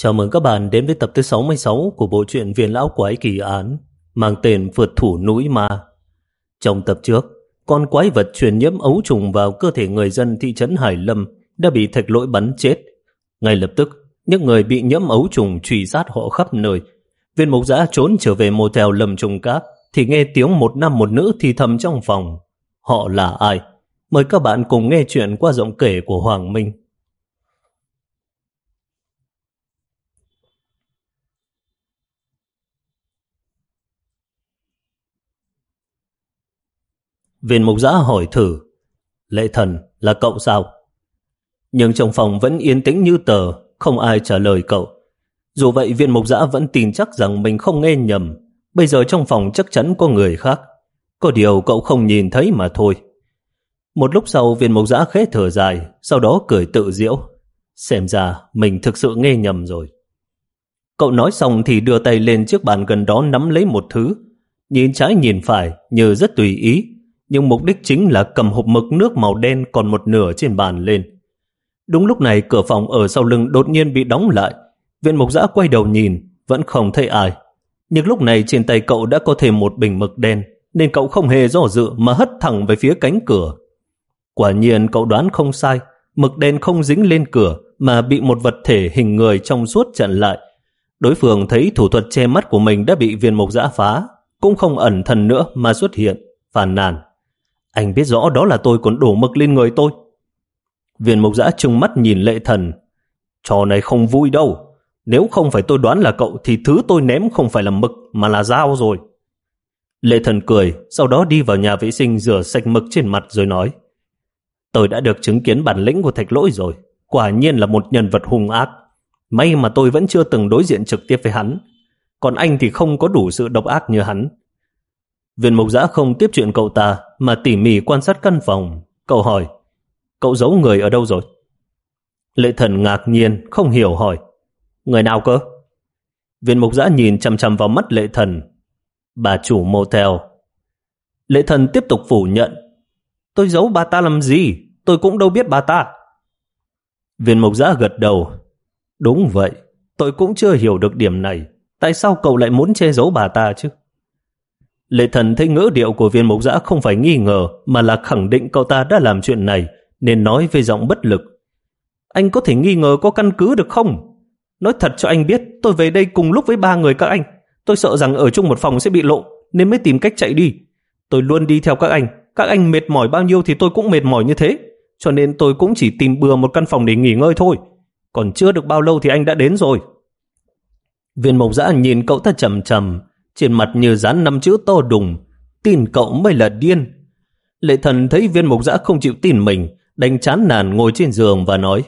Chào mừng các bạn đến với tập thứ 66 của bộ truyện Viên Lão Quái Kỳ Án mang tên Vượt Thủ Núi Ma. Trong tập trước, con quái vật truyền nhiễm ấu trùng vào cơ thể người dân thị trấn Hải Lâm đã bị thạch lỗi bắn chết. Ngay lập tức, những người bị nhiễm ấu trùng truy sát họ khắp nơi. Viên mục giã trốn trở về mô tèo lầm trùng Cát thì nghe tiếng một nam một nữ thì thầm trong phòng. Họ là ai? Mời các bạn cùng nghe chuyện qua giọng kể của Hoàng Minh. Viên mục giã hỏi thử, lệ thần là cậu sao? Nhưng trong phòng vẫn yên tĩnh như tờ, không ai trả lời cậu. Dù vậy viên mục giã vẫn tin chắc rằng mình không nghe nhầm. Bây giờ trong phòng chắc chắn có người khác. Có điều cậu không nhìn thấy mà thôi. Một lúc sau viên mục giã khẽ thở dài, sau đó cười tự diễu. Xem ra mình thực sự nghe nhầm rồi. Cậu nói xong thì đưa tay lên chiếc bàn gần đó nắm lấy một thứ. Nhìn trái nhìn phải như rất tùy ý nhưng mục đích chính là cầm hộp mực nước màu đen còn một nửa trên bàn lên. Đúng lúc này cửa phòng ở sau lưng đột nhiên bị đóng lại. Viện mục giã quay đầu nhìn, vẫn không thấy ai. Nhưng lúc này trên tay cậu đã có thêm một bình mực đen, nên cậu không hề do dự mà hất thẳng về phía cánh cửa. Quả nhiên cậu đoán không sai, mực đen không dính lên cửa mà bị một vật thể hình người trong suốt chặn lại. Đối phương thấy thủ thuật che mắt của mình đã bị viên mục giã phá, cũng không ẩn thần nữa mà xuất hiện, phàn nàn. Anh biết rõ đó là tôi còn đổ mực lên người tôi. Viên mục giã trừng mắt nhìn lệ thần. Trò này không vui đâu. Nếu không phải tôi đoán là cậu thì thứ tôi ném không phải là mực mà là dao rồi. Lệ thần cười, sau đó đi vào nhà vệ sinh rửa sạch mực trên mặt rồi nói Tôi đã được chứng kiến bản lĩnh của thạch lỗi rồi. Quả nhiên là một nhân vật hung ác. May mà tôi vẫn chưa từng đối diện trực tiếp với hắn. Còn anh thì không có đủ sự độc ác như hắn. Viên mục giã không tiếp chuyện cậu ta mà tỉ mỉ quan sát căn phòng. Cậu hỏi, cậu giấu người ở đâu rồi? Lệ thần ngạc nhiên, không hiểu hỏi, người nào cơ? Viên mục giã nhìn chằm chằm vào mắt lệ thần. Bà chủ motel. Lệ thần tiếp tục phủ nhận. Tôi giấu bà ta làm gì? Tôi cũng đâu biết bà ta. Viên mục giã gật đầu. Đúng vậy, tôi cũng chưa hiểu được điểm này. Tại sao cậu lại muốn che giấu bà ta chứ? Lệ thần thấy ngữ điệu của viên mục giã không phải nghi ngờ, mà là khẳng định cậu ta đã làm chuyện này, nên nói với giọng bất lực. Anh có thể nghi ngờ có căn cứ được không? Nói thật cho anh biết, tôi về đây cùng lúc với ba người các anh. Tôi sợ rằng ở chung một phòng sẽ bị lộ, nên mới tìm cách chạy đi. Tôi luôn đi theo các anh. Các anh mệt mỏi bao nhiêu thì tôi cũng mệt mỏi như thế. Cho nên tôi cũng chỉ tìm bừa một căn phòng để nghỉ ngơi thôi. Còn chưa được bao lâu thì anh đã đến rồi. Viên mộc giã nhìn cậu ta chầm chầm trên mặt như dán năm chữ to đùng, tin cậu mới là điên. Lệ thần thấy viên mục giã không chịu tin mình, đánh chán nản ngồi trên giường và nói,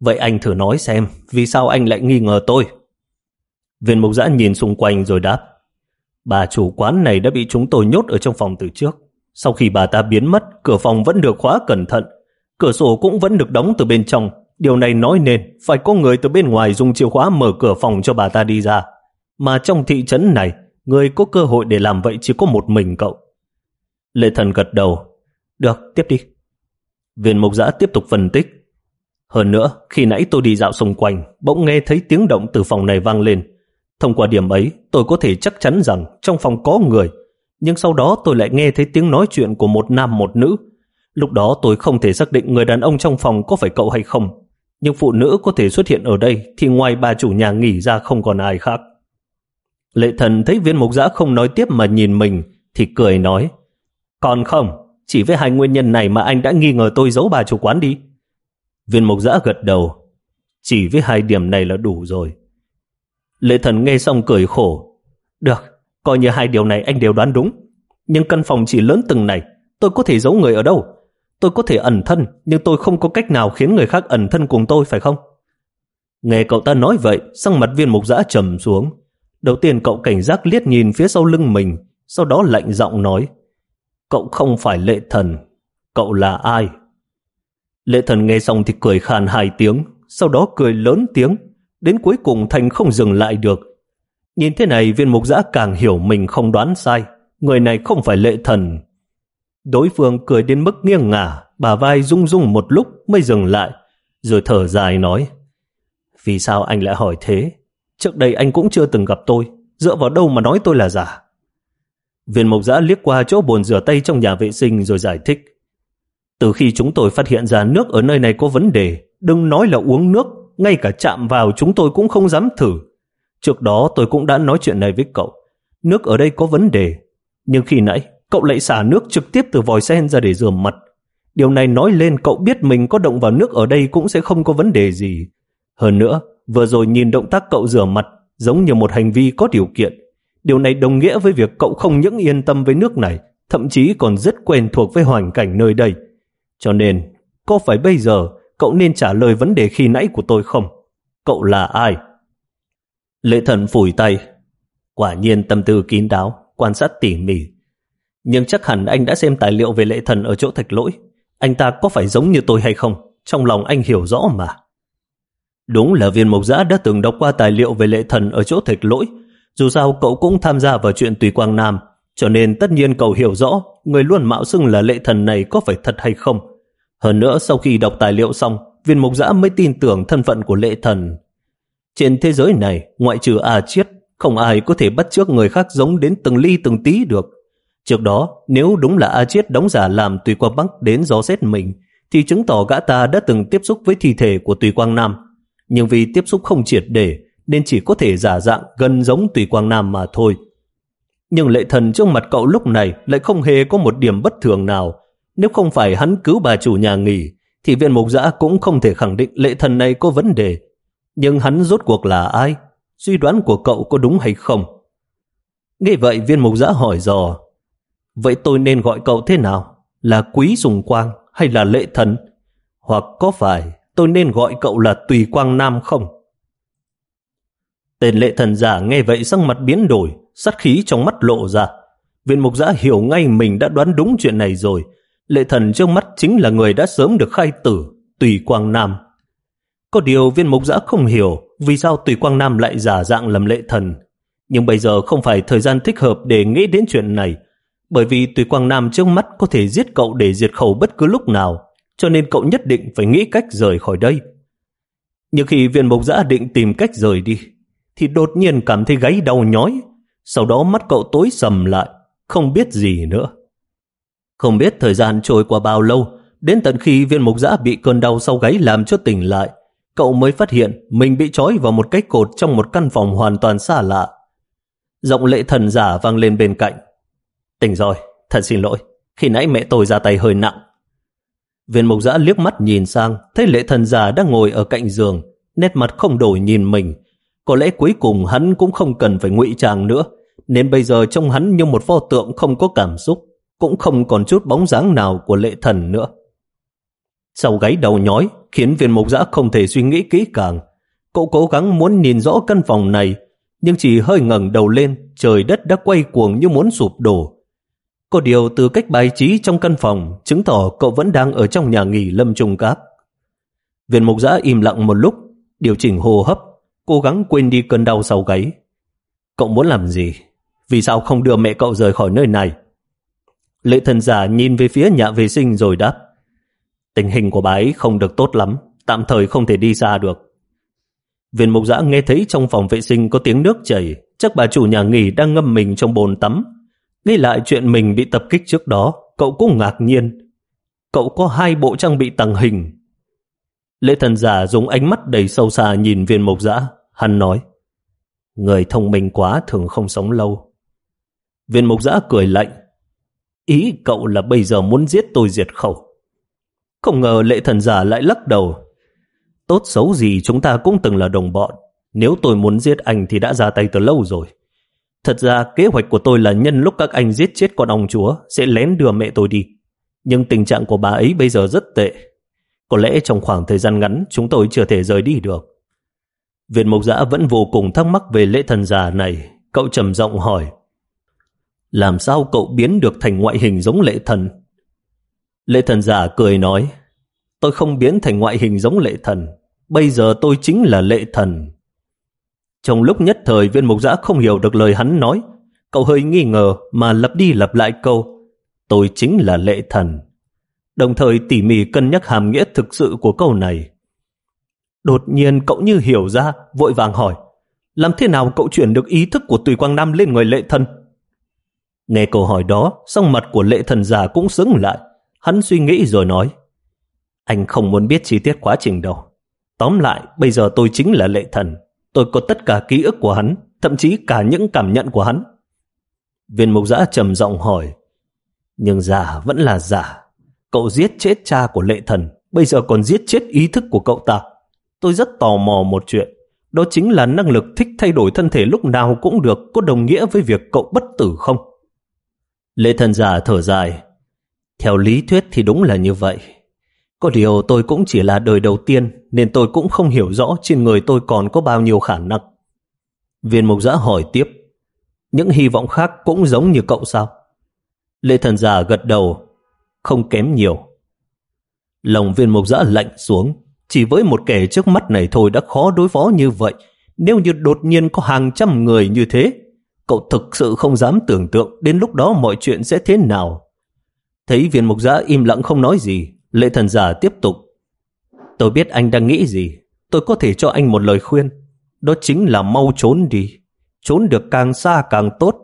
Vậy anh thử nói xem, vì sao anh lại nghi ngờ tôi? Viên mục giã nhìn xung quanh rồi đáp, Bà chủ quán này đã bị chúng tôi nhốt ở trong phòng từ trước. Sau khi bà ta biến mất, cửa phòng vẫn được khóa cẩn thận. Cửa sổ cũng vẫn được đóng từ bên trong. Điều này nói nên phải có người từ bên ngoài dùng chìa khóa mở cửa phòng cho bà ta đi ra. Mà trong thị trấn này, người có cơ hội để làm vậy chỉ có một mình cậu. Lệ thần gật đầu. Được, tiếp đi. Viên mục giã tiếp tục phân tích. Hơn nữa, khi nãy tôi đi dạo xung quanh, bỗng nghe thấy tiếng động từ phòng này vang lên. Thông qua điểm ấy, tôi có thể chắc chắn rằng trong phòng có người, nhưng sau đó tôi lại nghe thấy tiếng nói chuyện của một nam một nữ. Lúc đó tôi không thể xác định người đàn ông trong phòng có phải cậu hay không. Nhưng phụ nữ có thể xuất hiện ở đây thì ngoài bà chủ nhà nghỉ ra không còn ai khác. Lệ thần thấy viên mục giã không nói tiếp mà nhìn mình, thì cười nói, còn không, chỉ với hai nguyên nhân này mà anh đã nghi ngờ tôi giấu bà chủ quán đi. Viên mục giã gật đầu, chỉ với hai điểm này là đủ rồi. Lệ thần nghe xong cười khổ, được, coi như hai điều này anh đều đoán đúng, nhưng căn phòng chỉ lớn từng này, tôi có thể giấu người ở đâu? Tôi có thể ẩn thân, nhưng tôi không có cách nào khiến người khác ẩn thân cùng tôi, phải không? Nghe cậu ta nói vậy, sang mặt viên mục giã trầm xuống. Đầu tiên cậu cảnh giác liếc nhìn phía sau lưng mình, sau đó lạnh giọng nói, cậu không phải lệ thần, cậu là ai? Lệ thần nghe xong thì cười khàn hai tiếng, sau đó cười lớn tiếng, đến cuối cùng Thành không dừng lại được. Nhìn thế này viên mục giã càng hiểu mình không đoán sai, người này không phải lệ thần. Đối phương cười đến mức nghiêng ngả, bà vai rung rung một lúc mới dừng lại, rồi thở dài nói, Vì sao anh lại hỏi thế? Trước đây anh cũng chưa từng gặp tôi, dựa vào đâu mà nói tôi là giả? Viên mộc giã liếc qua chỗ bồn rửa tay trong nhà vệ sinh rồi giải thích. Từ khi chúng tôi phát hiện ra nước ở nơi này có vấn đề, đừng nói là uống nước, ngay cả chạm vào chúng tôi cũng không dám thử. Trước đó tôi cũng đã nói chuyện này với cậu. Nước ở đây có vấn đề, nhưng khi nãy cậu lại xả nước trực tiếp từ vòi sen ra để rửa mặt. Điều này nói lên cậu biết mình có động vào nước ở đây cũng sẽ không có vấn đề gì. Hơn nữa, vừa rồi nhìn động tác cậu rửa mặt giống như một hành vi có điều kiện. Điều này đồng nghĩa với việc cậu không những yên tâm với nước này, thậm chí còn rất quen thuộc với hoàn cảnh nơi đây. Cho nên, có phải bây giờ cậu nên trả lời vấn đề khi nãy của tôi không? Cậu là ai? Lệ thần phủi tay. Quả nhiên tâm tư kín đáo, quan sát tỉ mỉ. Nhưng chắc hẳn anh đã xem tài liệu về lệ thần ở chỗ thạch lỗi. Anh ta có phải giống như tôi hay không? Trong lòng anh hiểu rõ mà. Đúng là viên mộc giã đã từng đọc qua tài liệu về lệ thần ở chỗ thạch lỗi. Dù sao cậu cũng tham gia vào chuyện Tùy Quang Nam, cho nên tất nhiên cậu hiểu rõ người luôn mạo xưng là lệ thần này có phải thật hay không. Hơn nữa sau khi đọc tài liệu xong, viên mộc giã mới tin tưởng thân phận của lệ thần. Trên thế giới này, ngoại trừ A Chiết, không ai có thể bắt chước người khác giống đến từng ly từng tí được. Trước đó, nếu đúng là A Chiết đóng giả làm Tùy Quang Bắc đến gió xét mình, thì chứng tỏ gã ta đã từng tiếp xúc với thi thể của Tùy Quang Nam. Nhưng vì tiếp xúc không triệt để, nên chỉ có thể giả dạng gần giống Tùy Quang Nam mà thôi. Nhưng lệ thần trước mặt cậu lúc này lại không hề có một điểm bất thường nào. Nếu không phải hắn cứu bà chủ nhà nghỉ, thì viên mục giã cũng không thể khẳng định lệ thần này có vấn đề. Nhưng hắn rốt cuộc là ai? Suy đoán của cậu có đúng hay không? Nghe vậy viên mục giã hỏi dò. Vậy tôi nên gọi cậu thế nào? Là quý dùng quang hay là lệ thần? Hoặc có phải tôi nên gọi cậu là tùy quang nam không? Tên lệ thần giả nghe vậy sắc mặt biến đổi, sát khí trong mắt lộ ra. Viên mục giã hiểu ngay mình đã đoán đúng chuyện này rồi. Lệ thần trước mắt chính là người đã sớm được khai tử, Tùy Quang Nam. Có điều viên mục giã không hiểu vì sao Tùy Quang Nam lại giả dạng làm lệ thần. Nhưng bây giờ không phải thời gian thích hợp để nghĩ đến chuyện này, bởi vì Tùy Quang Nam trước mắt có thể giết cậu để diệt khẩu bất cứ lúc nào, cho nên cậu nhất định phải nghĩ cách rời khỏi đây. Nhưng khi viên mục giã định tìm cách rời đi, thì đột nhiên cảm thấy gáy đau nhói, sau đó mắt cậu tối sầm lại, không biết gì nữa. Không biết thời gian trôi qua bao lâu, đến tận khi viên mục giã bị cơn đau sau gáy làm cho tỉnh lại, cậu mới phát hiện mình bị trói vào một cái cột trong một căn phòng hoàn toàn xa lạ. Giọng lệ thần giả vang lên bên cạnh. Tỉnh rồi, thật xin lỗi, khi nãy mẹ tôi ra tay hơi nặng. Viên mục giã liếc mắt nhìn sang, thấy lệ thần già đang ngồi ở cạnh giường, nét mặt không đổi nhìn mình. Có lẽ cuối cùng hắn cũng không cần phải ngụy trang nữa, nên bây giờ trông hắn như một pho tượng không có cảm xúc, cũng không còn chút bóng dáng nào của lệ thần nữa. Sau gáy đầu nhói, khiến viên mục giã không thể suy nghĩ kỹ càng. Cậu cố gắng muốn nhìn rõ căn phòng này, nhưng chỉ hơi ngẩng đầu lên, trời đất đã quay cuồng như muốn sụp đổ. Có điều từ cách bài trí trong căn phòng, chứng tỏ cậu vẫn đang ở trong nhà nghỉ lâm trung cáp. Viên mục giã im lặng một lúc, điều chỉnh hô hấp, cố gắng quên đi cơn đau sau gáy. Cậu muốn làm gì? Vì sao không đưa mẹ cậu rời khỏi nơi này? Lệ thần giả nhìn về phía nhà vệ sinh rồi đáp. Tình hình của bà ấy không được tốt lắm, tạm thời không thể đi xa được. Viên mục giã nghe thấy trong phòng vệ sinh có tiếng nước chảy, chắc bà chủ nhà nghỉ đang ngâm mình trong bồn tắm. Nghĩ lại chuyện mình bị tập kích trước đó, cậu cũng ngạc nhiên. Cậu có hai bộ trang bị tàng hình. Lệ thần giả dùng ánh mắt đầy sâu xa nhìn viên mộc giã. Hắn nói, người thông minh quá thường không sống lâu. Viên mộc giã cười lạnh. Ý cậu là bây giờ muốn giết tôi diệt khẩu. Không ngờ lệ thần giả lại lắc đầu. Tốt xấu gì chúng ta cũng từng là đồng bọn. Nếu tôi muốn giết anh thì đã ra tay từ lâu rồi. Thật ra, kế hoạch của tôi là nhân lúc các anh giết chết con ông chúa, sẽ lén đưa mẹ tôi đi. Nhưng tình trạng của bà ấy bây giờ rất tệ. Có lẽ trong khoảng thời gian ngắn, chúng tôi chưa thể rời đi được. Viện Mộc Giã vẫn vô cùng thắc mắc về lễ thần già này. Cậu trầm giọng hỏi, Làm sao cậu biến được thành ngoại hình giống lệ thần? Lệ thần giả cười nói, Tôi không biến thành ngoại hình giống lệ thần. Bây giờ tôi chính là lệ thần. Trong lúc nhất thời viên mục giã không hiểu được lời hắn nói, cậu hơi nghi ngờ mà lặp đi lặp lại câu Tôi chính là lệ thần. Đồng thời tỉ mỉ cân nhắc hàm nghĩa thực sự của câu này. Đột nhiên cậu như hiểu ra, vội vàng hỏi, làm thế nào cậu chuyển được ý thức của Tùy Quang Nam lên người lệ thần? Nghe câu hỏi đó, song mặt của lệ thần già cũng sững lại. Hắn suy nghĩ rồi nói, anh không muốn biết chi tiết quá trình đâu. Tóm lại, bây giờ tôi chính là lệ thần. Tôi có tất cả ký ức của hắn, thậm chí cả những cảm nhận của hắn. Viên mục giã trầm giọng hỏi, nhưng giả vẫn là giả. Cậu giết chết cha của lệ thần, bây giờ còn giết chết ý thức của cậu ta. Tôi rất tò mò một chuyện, đó chính là năng lực thích thay đổi thân thể lúc nào cũng được có đồng nghĩa với việc cậu bất tử không? Lệ thần giả thở dài. Theo lý thuyết thì đúng là như vậy. Có điều tôi cũng chỉ là đời đầu tiên nên tôi cũng không hiểu rõ trên người tôi còn có bao nhiêu khả năng. Viên mục giã hỏi tiếp. Những hy vọng khác cũng giống như cậu sao? Lệ thần giả gật đầu. Không kém nhiều. Lòng viên mục giã lạnh xuống. Chỉ với một kẻ trước mắt này thôi đã khó đối phó như vậy. Nếu như đột nhiên có hàng trăm người như thế, cậu thực sự không dám tưởng tượng đến lúc đó mọi chuyện sẽ thế nào. Thấy viên mục giã im lặng không nói gì, lệ thần giả tiếp tục. Tôi biết anh đang nghĩ gì, tôi có thể cho anh một lời khuyên. Đó chính là mau trốn đi. Trốn được càng xa càng tốt.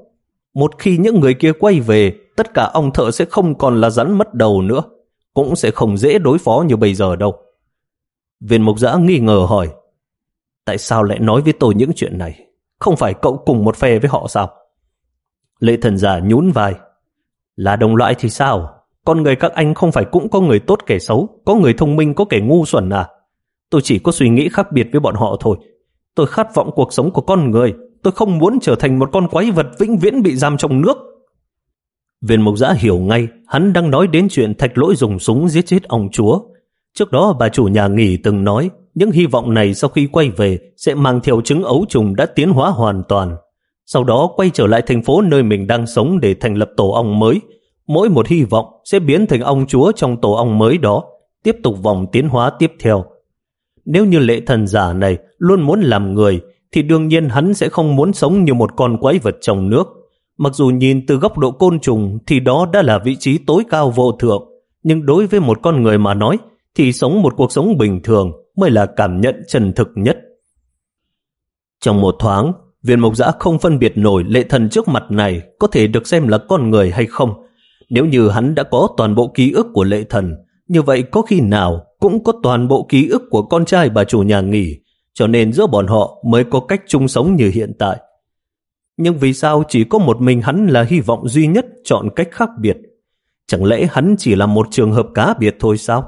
Một khi những người kia quay về, tất cả ông thợ sẽ không còn là rắn mất đầu nữa. Cũng sẽ không dễ đối phó như bây giờ đâu. Viên mục giã nghi ngờ hỏi, tại sao lại nói với tôi những chuyện này? Không phải cậu cùng một phe với họ sao? Lệ thần giả nhún vai. Là đồng loại thì sao? Con người các anh không phải cũng có người tốt kẻ xấu, có người thông minh có kẻ ngu xuẩn à? Tôi chỉ có suy nghĩ khác biệt với bọn họ thôi. Tôi khát vọng cuộc sống của con người. Tôi không muốn trở thành một con quái vật vĩnh viễn bị giam trong nước. Viên mục giã hiểu ngay, hắn đang nói đến chuyện thạch lỗi dùng súng giết chết ông chúa. Trước đó bà chủ nhà nghỉ từng nói những hy vọng này sau khi quay về sẽ mang theo chứng ấu trùng đã tiến hóa hoàn toàn. Sau đó quay trở lại thành phố nơi mình đang sống để thành lập tổ ong mới. Mỗi một hy vọng sẽ biến thành ong chúa trong tổ ong mới đó, tiếp tục vòng tiến hóa tiếp theo. Nếu như lệ thần giả này luôn muốn làm người, thì đương nhiên hắn sẽ không muốn sống như một con quái vật trong nước. Mặc dù nhìn từ góc độ côn trùng thì đó đã là vị trí tối cao vô thượng, nhưng đối với một con người mà nói, thì sống một cuộc sống bình thường mới là cảm nhận chân thực nhất. Trong một thoáng, viên mộc giã không phân biệt nổi lệ thần trước mặt này có thể được xem là con người hay không. Nếu như hắn đã có toàn bộ ký ức của lệ thần, như vậy có khi nào cũng có toàn bộ ký ức của con trai bà chủ nhà nghỉ, cho nên giữa bọn họ mới có cách chung sống như hiện tại. Nhưng vì sao chỉ có một mình hắn là hy vọng duy nhất chọn cách khác biệt? Chẳng lẽ hắn chỉ là một trường hợp cá biệt thôi sao?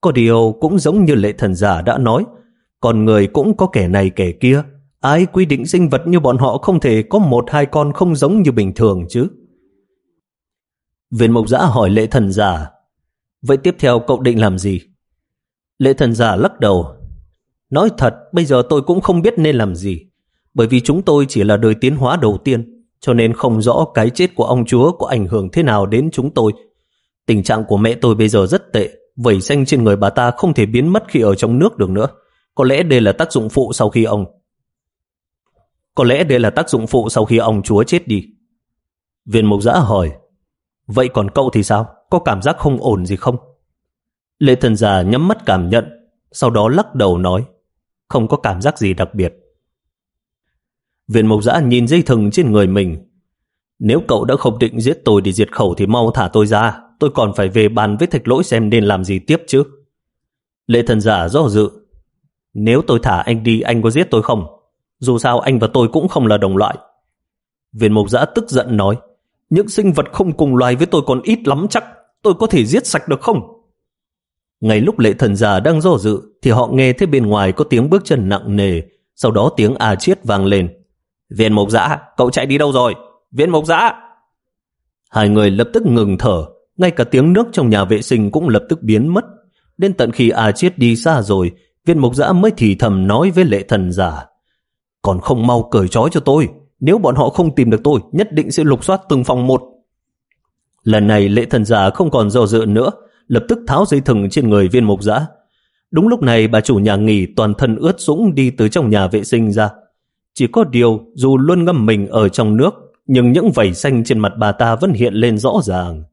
Có điều cũng giống như lệ thần giả đã nói, con người cũng có kẻ này kẻ kia. Ai quy định sinh vật như bọn họ không thể có một hai con không giống như bình thường chứ? Viên mộc giã hỏi lệ thần giả, vậy tiếp theo cậu định làm gì? Lệ thần giả lắc đầu, nói thật bây giờ tôi cũng không biết nên làm gì, bởi vì chúng tôi chỉ là đời tiến hóa đầu tiên, cho nên không rõ cái chết của ông chúa có ảnh hưởng thế nào đến chúng tôi. Tình trạng của mẹ tôi bây giờ rất tệ, vẩy xanh trên người bà ta không thể biến mất khi ở trong nước được nữa. Có lẽ đây là tác dụng phụ sau khi ông... Có lẽ đây là tác dụng phụ sau khi ông chúa chết đi. Viên mục giã hỏi, vậy còn cậu thì sao? Có cảm giác không ổn gì không? lê thần già nhắm mắt cảm nhận, sau đó lắc đầu nói, không có cảm giác gì đặc biệt. Viện Mộc giã nhìn dây thừng trên người mình. Nếu cậu đã không định giết tôi để diệt khẩu thì mau thả tôi ra, tôi còn phải về bàn với thạch lỗi xem nên làm gì tiếp chứ. Lệ thần giả do dự. Nếu tôi thả anh đi, anh có giết tôi không? Dù sao anh và tôi cũng không là đồng loại. Viên mục giã tức giận nói, những sinh vật không cùng loài với tôi còn ít lắm chắc, tôi có thể giết sạch được không? Ngay lúc lệ thần già đang do dự, thì họ nghe thấy bên ngoài có tiếng bước chân nặng nề, sau đó tiếng à chiết vang lên. Viên mộc dã, cậu chạy đi đâu rồi? Viên mộc dã! Hai người lập tức ngừng thở, ngay cả tiếng nước trong nhà vệ sinh cũng lập tức biến mất. Đến tận khi A Chiết đi xa rồi, viên mộc dã mới thì thầm nói với lệ thần giả. Còn không mau cởi trói cho tôi, nếu bọn họ không tìm được tôi, nhất định sẽ lục soát từng phòng một. Lần này lệ thần giả không còn do dự nữa, lập tức tháo dây thừng trên người viên mục giã. Đúng lúc này bà chủ nhà nghỉ toàn thân ướt sũng đi từ trong nhà vệ sinh ra. Chỉ có điều dù luôn ngâm mình ở trong nước, nhưng những vảy xanh trên mặt bà ta vẫn hiện lên rõ ràng.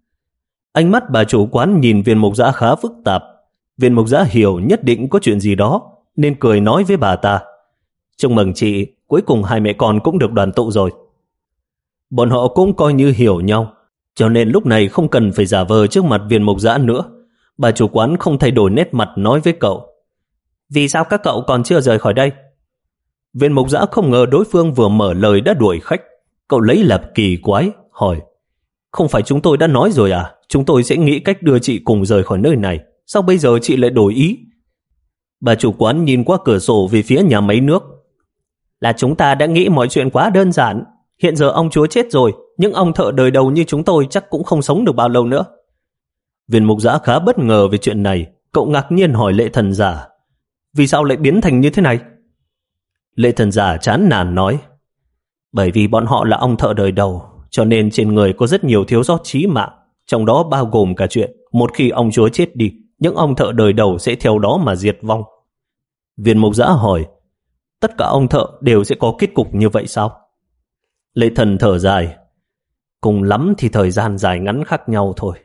Ánh mắt bà chủ quán nhìn viên mục giã khá phức tạp. Viên mục giã hiểu nhất định có chuyện gì đó, nên cười nói với bà ta. Chúc mừng chị, cuối cùng hai mẹ con cũng được đoàn tụ rồi. Bọn họ cũng coi như hiểu nhau, cho nên lúc này không cần phải giả vờ trước mặt viên mục giã nữa. Bà chủ quán không thay đổi nét mặt nói với cậu. Vì sao các cậu còn chưa rời khỏi đây? Viên mục giã không ngờ đối phương vừa mở lời đã đuổi khách. Cậu lấy lập kỳ quái, hỏi. Không phải chúng tôi đã nói rồi à? Chúng tôi sẽ nghĩ cách đưa chị cùng rời khỏi nơi này. Sao bây giờ chị lại đổi ý? Bà chủ quán nhìn qua cửa sổ về phía nhà máy nước. Là chúng ta đã nghĩ mọi chuyện quá đơn giản. Hiện giờ ông chúa chết rồi, những ông thợ đời đầu như chúng tôi chắc cũng không sống được bao lâu nữa. Viên mục giã khá bất ngờ về chuyện này. Cậu ngạc nhiên hỏi lệ thần giả. Vì sao lại biến thành như thế này? Lệ thần giả chán nản nói. Bởi vì bọn họ là ông thợ đời đầu, cho nên trên người có rất nhiều thiếu sót trí mạng, trong đó bao gồm cả chuyện một khi ông chúa chết đi, những ông thợ đời đầu sẽ theo đó mà diệt vong. Viên mục giã hỏi, tất cả ông thợ đều sẽ có kết cục như vậy sao? Lệ thần thở dài, cùng lắm thì thời gian dài ngắn khác nhau thôi.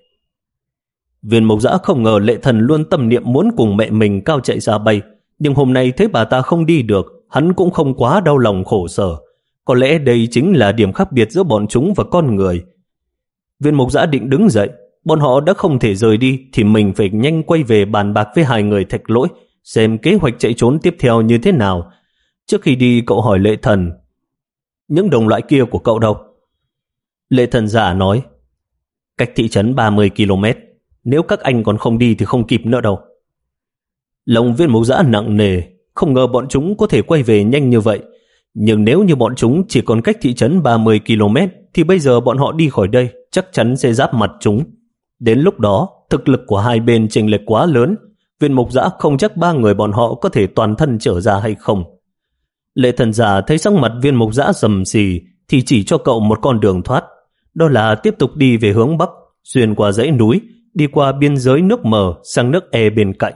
Viên mộc giã không ngờ lệ thần luôn tâm niệm muốn cùng mẹ mình cao chạy ra bay, nhưng hôm nay thấy bà ta không đi được, hắn cũng không quá đau lòng khổ sở. Có lẽ đây chính là điểm khác biệt giữa bọn chúng và con người. Viên mộc giã định đứng dậy, bọn họ đã không thể rời đi thì mình phải nhanh quay về bàn bạc với hai người thạch lỗi, xem kế hoạch chạy trốn tiếp theo như thế nào. Trước khi đi cậu hỏi lệ thần, những đồng loại kia của cậu đâu? Lệ thần giả nói, cách thị trấn 30 km, nếu các anh còn không đi thì không kịp nữa đâu. Lòng viên mục giã nặng nề, không ngờ bọn chúng có thể quay về nhanh như vậy. Nhưng nếu như bọn chúng chỉ còn cách thị trấn 30 km, thì bây giờ bọn họ đi khỏi đây chắc chắn sẽ giáp mặt chúng. Đến lúc đó, thực lực của hai bên chênh lệch quá lớn, viên mục giã không chắc ba người bọn họ có thể toàn thân trở ra hay không. Lệ thần giả thấy sắc mặt viên mục giã rầm xì thì chỉ cho cậu một con đường thoát. Đó là tiếp tục đi về hướng Bắc, xuyên qua dãy núi, đi qua biên giới nước mờ sang nước E bên cạnh.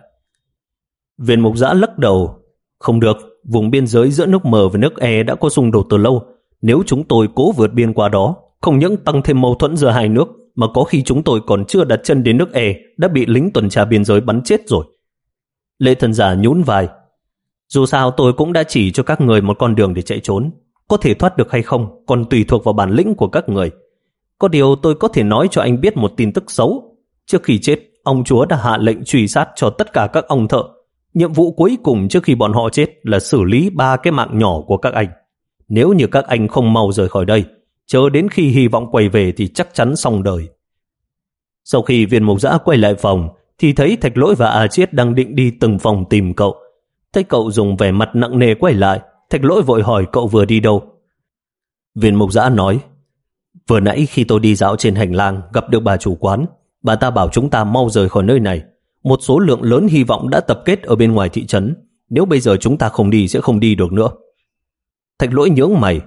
Viên mục giã lắc đầu. Không được, vùng biên giới giữa nước mờ và nước E đã có xung đột từ lâu. Nếu chúng tôi cố vượt biên qua đó, không những tăng thêm mâu thuẫn giữa hai nước, mà có khi chúng tôi còn chưa đặt chân đến nước E đã bị lính tuần tra biên giới bắn chết rồi. Lệ thần giả nhún vai. Dù sao tôi cũng đã chỉ cho các người một con đường để chạy trốn. Có thể thoát được hay không còn tùy thuộc vào bản lĩnh của các người. Có điều tôi có thể nói cho anh biết một tin tức xấu. Trước khi chết, ông chúa đã hạ lệnh truy sát cho tất cả các ông thợ. Nhiệm vụ cuối cùng trước khi bọn họ chết là xử lý ba cái mạng nhỏ của các anh. Nếu như các anh không mau rời khỏi đây, chờ đến khi hy vọng quay về thì chắc chắn xong đời. Sau khi viên mục giã quay lại phòng, thì thấy Thạch Lỗi và A Chiết đang định đi từng phòng tìm cậu. Thấy cậu dùng vẻ mặt nặng nề quay lại, Thạch Lỗi vội hỏi cậu vừa đi đâu. Viên mục giã nói, vừa nãy khi tôi đi dạo trên hành lang gặp được bà chủ quán, bà ta bảo chúng ta mau rời khỏi nơi này. Một số lượng lớn hy vọng đã tập kết ở bên ngoài thị trấn. Nếu bây giờ chúng ta không đi sẽ không đi được nữa. Thạch lỗi nhướng mày.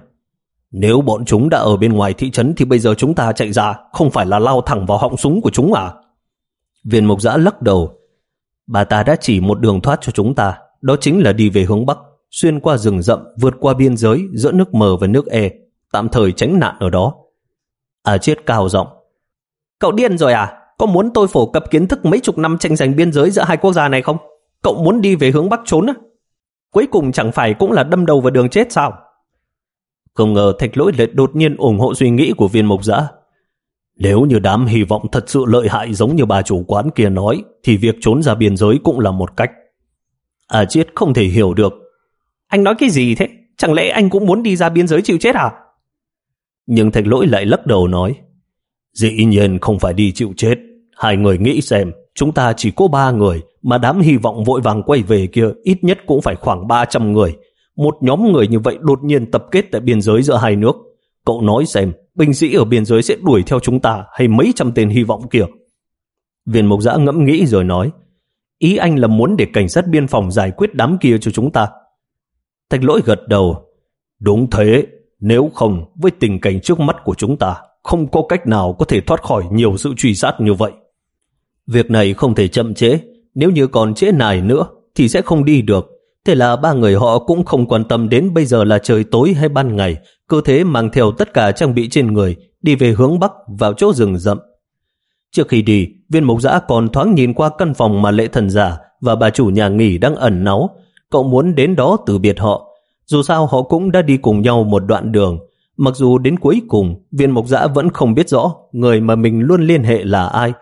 Nếu bọn chúng đã ở bên ngoài thị trấn thì bây giờ chúng ta chạy ra không phải là lao thẳng vào họng súng của chúng à? Viên mục giã lắc đầu. Bà ta đã chỉ một đường thoát cho chúng ta. Đó chính là đi về hướng Bắc, xuyên qua rừng rậm, vượt qua biên giới giữa nước mờ và nước E, tạm thời tránh nạn ở đó. À chết cao giọng. Cậu điên rồi à? Có muốn tôi phổ cập kiến thức mấy chục năm tranh giành biên giới giữa hai quốc gia này không? Cậu muốn đi về hướng Bắc trốn á? Cuối cùng chẳng phải cũng là đâm đầu vào đường chết sao? Không ngờ thạch lỗi lại đột nhiên ủng hộ suy nghĩ của viên mục giã. Nếu như đám hy vọng thật sự lợi hại giống như bà chủ quán kia nói, thì việc trốn ra biên giới cũng là một cách. Ờ, à chết không thể hiểu được. Anh nói cái gì thế? Chẳng lẽ anh cũng muốn đi ra biên giới chịu chết à? Nhưng thạch lỗi lại lắc đầu nói. Dĩ nhiên không phải đi chịu chết. Hai người nghĩ xem, chúng ta chỉ có ba người, mà đám hy vọng vội vàng quay về kia ít nhất cũng phải khoảng 300 người. Một nhóm người như vậy đột nhiên tập kết tại biên giới giữa hai nước. Cậu nói xem, binh sĩ ở biên giới sẽ đuổi theo chúng ta hay mấy trăm tên hy vọng kia. Viên mục giã ngẫm nghĩ rồi nói, ý anh là muốn để cảnh sát biên phòng giải quyết đám kia cho chúng ta. Thạch lỗi gật đầu, đúng thế, nếu không với tình cảnh trước mắt của chúng ta, không có cách nào có thể thoát khỏi nhiều sự truy sát như vậy. Việc này không thể chậm chế, nếu như còn trễ nải nữa thì sẽ không đi được. Thế là ba người họ cũng không quan tâm đến bây giờ là trời tối hay ban ngày, cơ thế mang theo tất cả trang bị trên người, đi về hướng Bắc vào chỗ rừng rậm. Trước khi đi, viên mục giã còn thoáng nhìn qua căn phòng mà lệ thần giả và bà chủ nhà nghỉ đang ẩn náu. cậu muốn đến đó từ biệt họ. Dù sao họ cũng đã đi cùng nhau một đoạn đường, mặc dù đến cuối cùng viên mộc giã vẫn không biết rõ người mà mình luôn liên hệ là ai.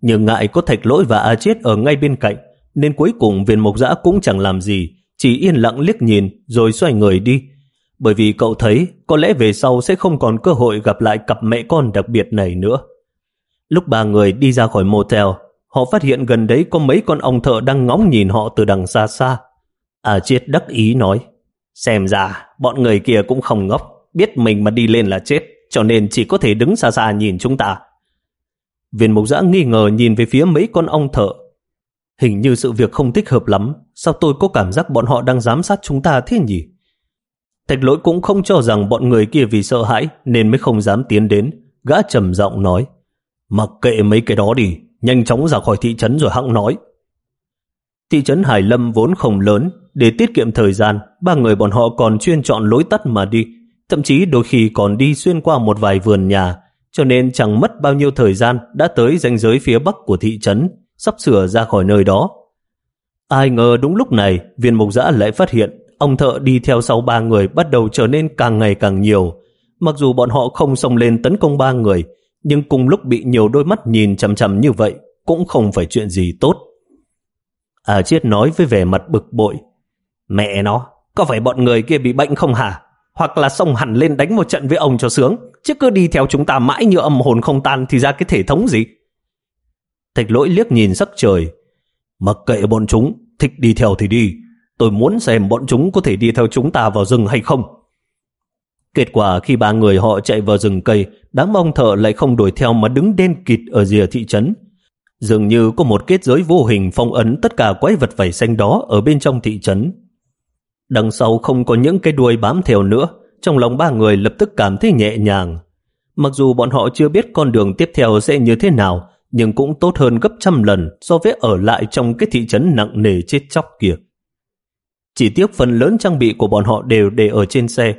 Nhưng ngại có thạch lỗi và A Chết ở ngay bên cạnh, nên cuối cùng viên mộc giã cũng chẳng làm gì, chỉ yên lặng liếc nhìn rồi xoay người đi. Bởi vì cậu thấy có lẽ về sau sẽ không còn cơ hội gặp lại cặp mẹ con đặc biệt này nữa. Lúc ba người đi ra khỏi motel, họ phát hiện gần đấy có mấy con ong thợ đang ngóng nhìn họ từ đằng xa xa. À chết đắc ý nói, xem ra bọn người kia cũng không ngốc, biết mình mà đi lên là chết, cho nên chỉ có thể đứng xa xa nhìn chúng ta. Viên mục giã nghi ngờ nhìn về phía mấy con ong thợ. Hình như sự việc không thích hợp lắm, sao tôi có cảm giác bọn họ đang giám sát chúng ta thế nhỉ? Thạch lỗi cũng không cho rằng bọn người kia vì sợ hãi nên mới không dám tiến đến. Gã trầm giọng nói, mặc kệ mấy cái đó đi, nhanh chóng ra khỏi thị trấn rồi hắng nói. Thị trấn Hải Lâm vốn không lớn, để tiết kiệm thời gian, ba người bọn họ còn chuyên chọn lối tắt mà đi, thậm chí đôi khi còn đi xuyên qua một vài vườn nhà, cho nên chẳng mất bao nhiêu thời gian đã tới ranh giới phía bắc của thị trấn, sắp sửa ra khỏi nơi đó. Ai ngờ đúng lúc này, viên mục giã lại phát hiện ông thợ đi theo sau ba người bắt đầu trở nên càng ngày càng nhiều. Mặc dù bọn họ không xông lên tấn công ba người, nhưng cùng lúc bị nhiều đôi mắt nhìn chằm chằm như vậy cũng không phải chuyện gì tốt. À Chiết nói với vẻ mặt bực bội. Mẹ nó, có phải bọn người kia bị bệnh không hả? Hoặc là xông hẳn lên đánh một trận với ông cho sướng, chứ cứ đi theo chúng ta mãi như âm hồn không tan thì ra cái thể thống gì? Thạch lỗi liếc nhìn sắc trời. Mặc kệ bọn chúng, thích đi theo thì đi. Tôi muốn xem bọn chúng có thể đi theo chúng ta vào rừng hay không. Kết quả khi ba người họ chạy vào rừng cây, đám ông thợ lại không đuổi theo mà đứng đen kịt ở rìa thị trấn. Dường như có một kết giới vô hình phong ấn tất cả quái vật vảy xanh đó ở bên trong thị trấn. Đằng sau không có những cái đuôi bám theo nữa, trong lòng ba người lập tức cảm thấy nhẹ nhàng. Mặc dù bọn họ chưa biết con đường tiếp theo sẽ như thế nào, nhưng cũng tốt hơn gấp trăm lần so với ở lại trong cái thị trấn nặng nề chết chóc kia. Chỉ tiếc phần lớn trang bị của bọn họ đều để ở trên xe.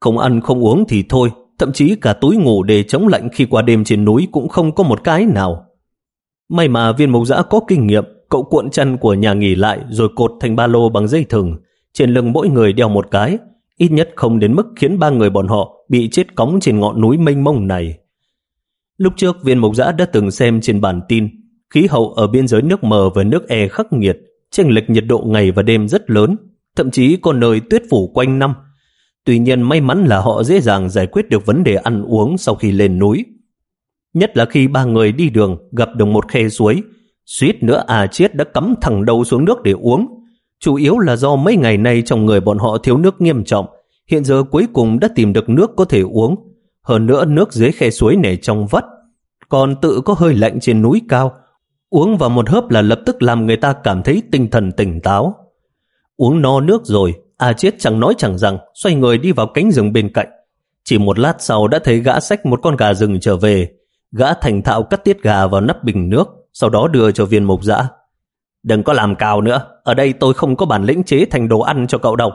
Không ăn không uống thì thôi, thậm chí cả túi ngủ để chống lạnh khi qua đêm trên núi cũng không có một cái nào. May mà viên mộc giã có kinh nghiệm, cậu cuộn chăn của nhà nghỉ lại rồi cột thành ba lô bằng dây thừng. Trên lưng mỗi người đeo một cái, ít nhất không đến mức khiến ba người bọn họ bị chết cóng trên ngọn núi mênh mông này. Lúc trước viên mộc giã đã từng xem trên bản tin khí hậu ở biên giới nước mờ và nước e khắc nghiệt, chênh lệch nhiệt độ ngày và đêm rất lớn, thậm chí có nơi tuyết phủ quanh năm. Tuy nhiên may mắn là họ dễ dàng giải quyết được vấn đề ăn uống sau khi lên núi. Nhất là khi ba người đi đường gặp được một khe suối, suýt nữa à chết đã cắm thẳng đầu xuống nước để uống. Chủ yếu là do mấy ngày nay trong người bọn họ thiếu nước nghiêm trọng, hiện giờ cuối cùng đã tìm được nước có thể uống. Hơn nữa nước dưới khe suối này trong vắt, còn tự có hơi lạnh trên núi cao, Uống vào một hớp là lập tức làm người ta cảm thấy tinh thần tỉnh táo. Uống no nước rồi, A Chiết chẳng nói chẳng rằng, xoay người đi vào cánh rừng bên cạnh. Chỉ một lát sau đã thấy gã xách một con gà rừng trở về. Gã thành thạo cắt tiết gà vào nắp bình nước, sau đó đưa cho viên mục dã. Đừng có làm cào nữa, ở đây tôi không có bản lĩnh chế thành đồ ăn cho cậu đâu.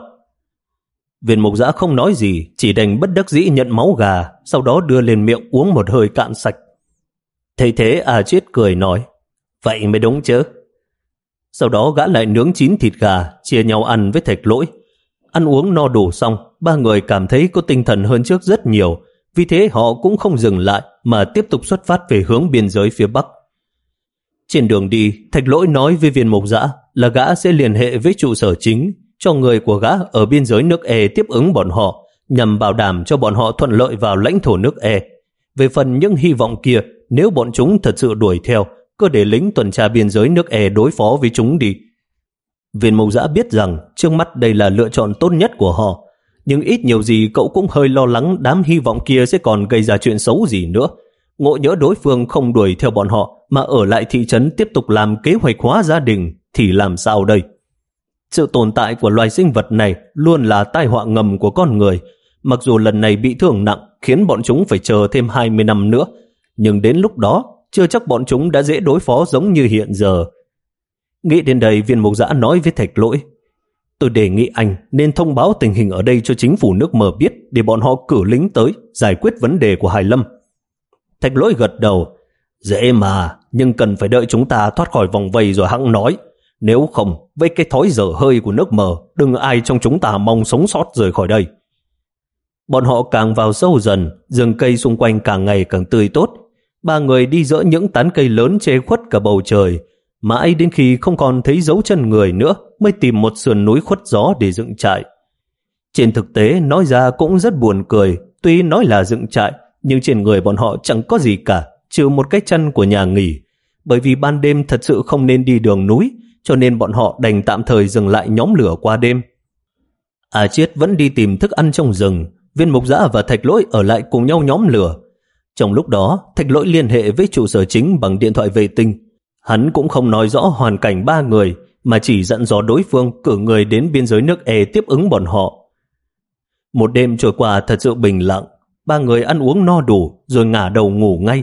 Viên mục Dã không nói gì, chỉ đành bất đắc dĩ nhận máu gà, sau đó đưa lên miệng uống một hơi cạn sạch. Thấy thế A Chiết cười nói, Vậy mới đúng chứ. Sau đó gã lại nướng chín thịt gà, chia nhau ăn với thạch lỗi. Ăn uống no đủ xong, ba người cảm thấy có tinh thần hơn trước rất nhiều, vì thế họ cũng không dừng lại mà tiếp tục xuất phát về hướng biên giới phía Bắc. Trên đường đi, thạch lỗi nói với viên mục giã là gã sẽ liên hệ với trụ sở chính cho người của gã ở biên giới nước E tiếp ứng bọn họ nhằm bảo đảm cho bọn họ thuận lợi vào lãnh thổ nước E. Về phần những hy vọng kia, nếu bọn chúng thật sự đuổi theo cứ để lính tuần tra biên giới nước E đối phó với chúng đi. Viên mộc giã biết rằng trước mắt đây là lựa chọn tốt nhất của họ, nhưng ít nhiều gì cậu cũng hơi lo lắng đám hy vọng kia sẽ còn gây ra chuyện xấu gì nữa. Ngộ nhớ đối phương không đuổi theo bọn họ mà ở lại thị trấn tiếp tục làm kế hoạch hóa gia đình thì làm sao đây? Sự tồn tại của loài sinh vật này luôn là tai họa ngầm của con người. Mặc dù lần này bị thương nặng khiến bọn chúng phải chờ thêm 20 năm nữa, nhưng đến lúc đó chưa chắc bọn chúng đã dễ đối phó giống như hiện giờ. Nghĩ đến đây viên mục giã nói với thạch lỗi. Tôi đề nghị anh nên thông báo tình hình ở đây cho chính phủ nước mở biết để bọn họ cử lính tới giải quyết vấn đề của Hải Lâm. Thạch lỗi gật đầu. Dễ mà, nhưng cần phải đợi chúng ta thoát khỏi vòng vây rồi hãng nói. Nếu không, với cái thói dở hơi của nước mờ, đừng ai trong chúng ta mong sống sót rời khỏi đây. Bọn họ càng vào sâu dần, rừng cây xung quanh càng ngày càng tươi tốt. Ba người đi dỡ những tán cây lớn che khuất cả bầu trời, mãi đến khi không còn thấy dấu chân người nữa mới tìm một sườn núi khuất gió để dựng trại. Trên thực tế nói ra cũng rất buồn cười, tuy nói là dựng trại, nhưng trên người bọn họ chẳng có gì cả, trừ một cái chân của nhà nghỉ. Bởi vì ban đêm thật sự không nên đi đường núi, cho nên bọn họ đành tạm thời dừng lại nhóm lửa qua đêm. À Chiết vẫn đi tìm thức ăn trong rừng, viên mục giã và thạch lỗi ở lại cùng nhau nhóm lửa. Trong lúc đó, thạch lỗi liên hệ với trụ sở chính bằng điện thoại vệ tinh. Hắn cũng không nói rõ hoàn cảnh ba người, mà chỉ dặn dò đối phương cử người đến biên giới nước E tiếp ứng bọn họ. Một đêm trôi qua thật sự bình lặng, ba người ăn uống no đủ rồi ngả đầu ngủ ngay,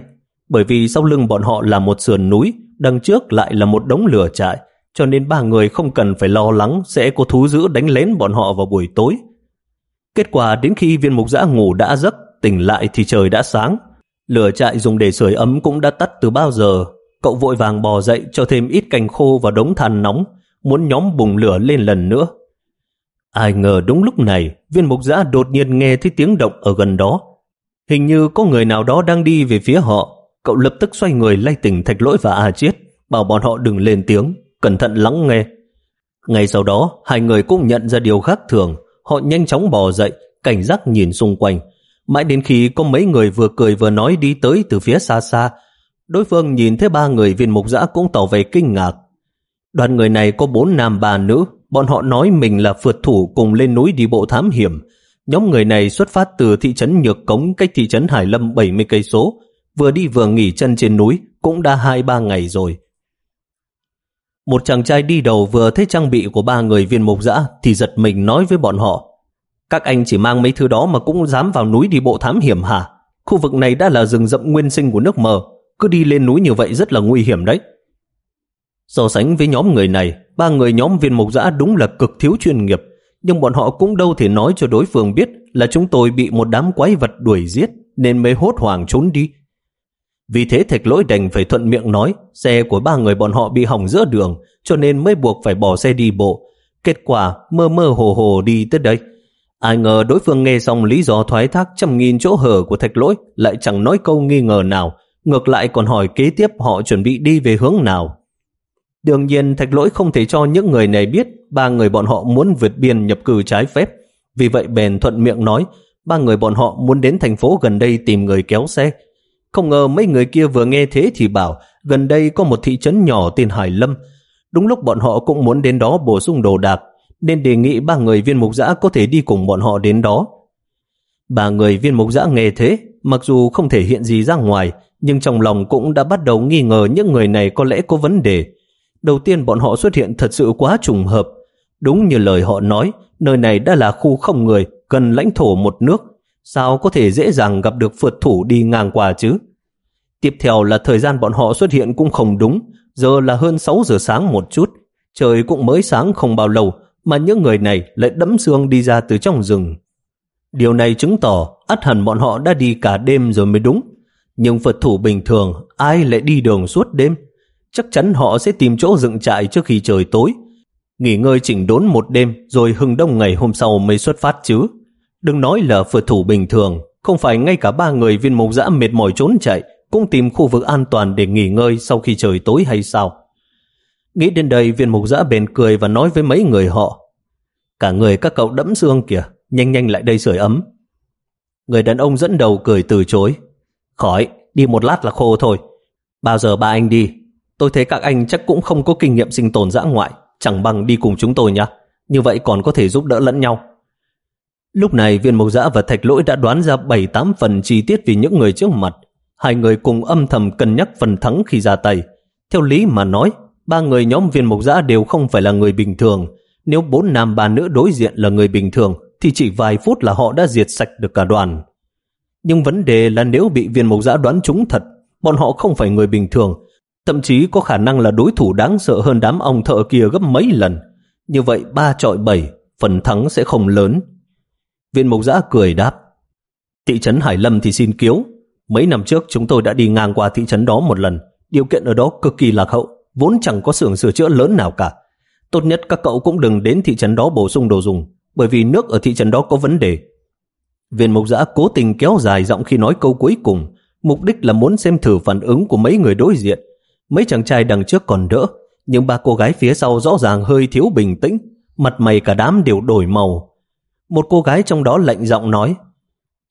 bởi vì sau lưng bọn họ là một sườn núi, đằng trước lại là một đống lửa trại, cho nên ba người không cần phải lo lắng sẽ có thú dữ đánh lén bọn họ vào buổi tối. Kết quả đến khi viên mục giã ngủ đã giấc, tỉnh lại thì trời đã sáng. Lửa trại dùng để sưởi ấm cũng đã tắt từ bao giờ. Cậu vội vàng bò dậy cho thêm ít cành khô vào đống than nóng, muốn nhóm bùng lửa lên lần nữa. Ai ngờ đúng lúc này, viên mục giã đột nhiên nghe thấy tiếng động ở gần đó. Hình như có người nào đó đang đi về phía họ. Cậu lập tức xoay người lay tỉnh thạch lỗi và A Chiết, bảo bọn họ đừng lên tiếng, cẩn thận lắng nghe. Ngay sau đó, hai người cũng nhận ra điều khác thường. Họ nhanh chóng bò dậy, cảnh giác nhìn xung quanh. Mãi đến khi có mấy người vừa cười vừa nói đi tới từ phía xa xa, đối phương nhìn thấy ba người viên mục giã cũng tỏ về kinh ngạc. Đoàn người này có bốn nam ba nữ, bọn họ nói mình là phượt thủ cùng lên núi đi bộ thám hiểm. Nhóm người này xuất phát từ thị trấn Nhược Cống cách thị trấn Hải Lâm 70 cây số, vừa đi vừa nghỉ chân trên núi, cũng đã hai ba ngày rồi. Một chàng trai đi đầu vừa thấy trang bị của ba người viên mục dã thì giật mình nói với bọn họ các anh chỉ mang mấy thứ đó mà cũng dám vào núi đi bộ thám hiểm hả? Khu vực này đã là rừng rậm nguyên sinh của nước mờ, cứ đi lên núi như vậy rất là nguy hiểm đấy. So sánh với nhóm người này, ba người nhóm viên mục giã đúng là cực thiếu chuyên nghiệp, nhưng bọn họ cũng đâu thể nói cho đối phương biết là chúng tôi bị một đám quái vật đuổi giết nên mới hốt hoảng trốn đi. Vì thế thạch lỗi đành phải thuận miệng nói xe của ba người bọn họ bị hỏng giữa đường cho nên mới buộc phải bỏ xe đi bộ. Kết quả mơ mơ hồ hồ đi tới đây. Ai ngờ đối phương nghe xong lý do thoái thác trăm nghìn chỗ hở của thạch lỗi lại chẳng nói câu nghi ngờ nào, ngược lại còn hỏi kế tiếp họ chuẩn bị đi về hướng nào. Đương nhiên thạch lỗi không thể cho những người này biết ba người bọn họ muốn vượt biên nhập cư trái phép. Vì vậy bèn thuận miệng nói ba người bọn họ muốn đến thành phố gần đây tìm người kéo xe. Không ngờ mấy người kia vừa nghe thế thì bảo gần đây có một thị trấn nhỏ tên Hải Lâm. Đúng lúc bọn họ cũng muốn đến đó bổ sung đồ đạc, nên đề nghị ba người viên mục giã có thể đi cùng bọn họ đến đó. Ba người viên mục giã nghe thế, mặc dù không thể hiện gì ra ngoài, nhưng trong lòng cũng đã bắt đầu nghi ngờ những người này có lẽ có vấn đề. Đầu tiên bọn họ xuất hiện thật sự quá trùng hợp. Đúng như lời họ nói, nơi này đã là khu không người, gần lãnh thổ một nước, Sao có thể dễ dàng gặp được phượt thủ đi ngang qua chứ? Tiếp theo là thời gian bọn họ xuất hiện cũng không đúng, giờ là hơn 6 giờ sáng một chút. Trời cũng mới sáng không bao lâu, mà những người này lại đẫm xương đi ra từ trong rừng. Điều này chứng tỏ ắt hẳn bọn họ đã đi cả đêm rồi mới đúng. Nhưng Phật thủ bình thường, ai lại đi đường suốt đêm? Chắc chắn họ sẽ tìm chỗ dựng trại trước khi trời tối. Nghỉ ngơi chỉnh đốn một đêm rồi hừng đông ngày hôm sau mới xuất phát chứ. Đừng nói là phật thủ bình thường, không phải ngay cả ba người viên mộc dã mệt mỏi trốn chạy, cũng tìm khu vực an toàn để nghỉ ngơi sau khi trời tối hay sao. Nghĩ đến đây viên mục giã bền cười và nói với mấy người họ. Cả người các cậu đẫm xương kìa, nhanh nhanh lại đây sưởi ấm. Người đàn ông dẫn đầu cười từ chối. Khỏi, đi một lát là khô thôi. Bao giờ ba anh đi? Tôi thấy các anh chắc cũng không có kinh nghiệm sinh tồn dã ngoại, chẳng bằng đi cùng chúng tôi nhá. Như vậy còn có thể giúp đỡ lẫn nhau. Lúc này viên mộc giã và thạch lỗi đã đoán ra 7-8 phần chi tiết vì những người trước mặt. Hai người cùng âm thầm cân nhắc phần thắng khi ra tay. Theo lý mà nói, ba người nhóm viên mộc giã đều không phải là người bình thường. Nếu bốn nam ba nữ đối diện là người bình thường, thì chỉ vài phút là họ đã diệt sạch được cả đoàn. Nhưng vấn đề là nếu bị viên mộc giã đoán trúng thật, bọn họ không phải người bình thường, thậm chí có khả năng là đối thủ đáng sợ hơn đám ông thợ kia gấp mấy lần. Như vậy ba trọi bảy, phần thắng sẽ không lớn. Viên mục giã cười đáp. Thị trấn Hải Lâm thì xin kiếu. Mấy năm trước chúng tôi đã đi ngang qua thị trấn đó một lần. Điều kiện ở đó cực kỳ lạc hậu, vốn chẳng có xưởng sửa chữa lớn nào cả. Tốt nhất các cậu cũng đừng đến thị trấn đó bổ sung đồ dùng, bởi vì nước ở thị trấn đó có vấn đề. Viên mục giã cố tình kéo dài giọng khi nói câu cuối cùng, mục đích là muốn xem thử phản ứng của mấy người đối diện. Mấy chàng trai đằng trước còn đỡ, nhưng ba cô gái phía sau rõ ràng hơi thiếu bình tĩnh, mặt mày cả đám đều đổi màu. Một cô gái trong đó lạnh giọng nói,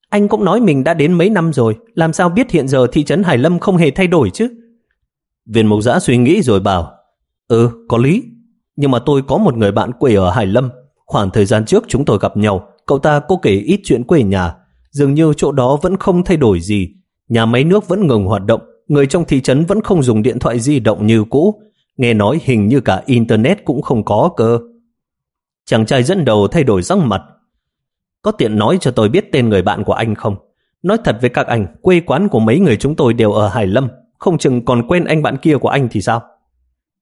anh cũng nói mình đã đến mấy năm rồi, làm sao biết hiện giờ thị trấn Hải Lâm không hề thay đổi chứ? Viên mục giã suy nghĩ rồi bảo, Ừ, có lý, nhưng mà tôi có một người bạn quê ở Hải Lâm. Khoảng thời gian trước chúng tôi gặp nhau, cậu ta có kể ít chuyện quê nhà. Dường như chỗ đó vẫn không thay đổi gì. Nhà máy nước vẫn ngừng hoạt động, người trong thị trấn vẫn không dùng điện thoại di động như cũ. Nghe nói hình như cả Internet cũng không có cơ. Chàng trai dẫn đầu thay đổi răng mặt. Có tiện nói cho tôi biết tên người bạn của anh không? Nói thật với các anh, quê quán của mấy người chúng tôi đều ở Hải Lâm. Không chừng còn quen anh bạn kia của anh thì sao?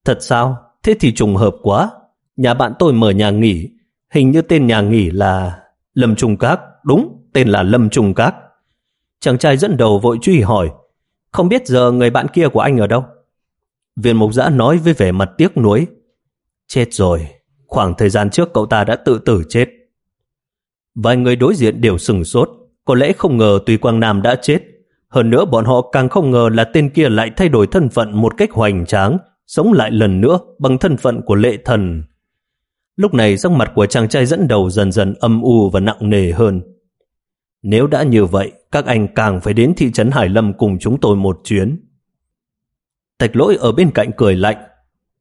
Thật sao? Thế thì trùng hợp quá. Nhà bạn tôi mở nhà nghỉ. Hình như tên nhà nghỉ là Lâm Trung Các. Đúng, tên là Lâm Trung Các. Chàng trai dẫn đầu vội truy hỏi. Không biết giờ người bạn kia của anh ở đâu? Viên mục giã nói với vẻ mặt tiếc nuối. Chết rồi. Khoảng thời gian trước cậu ta đã tự tử chết. Vài người đối diện đều sừng sốt. Có lẽ không ngờ Tùy Quang Nam đã chết. Hơn nữa bọn họ càng không ngờ là tên kia lại thay đổi thân phận một cách hoành tráng, sống lại lần nữa bằng thân phận của lệ thần. Lúc này sắc mặt của chàng trai dẫn đầu dần dần âm u và nặng nề hơn. Nếu đã như vậy, các anh càng phải đến thị trấn Hải Lâm cùng chúng tôi một chuyến. Tạch lỗi ở bên cạnh cười lạnh.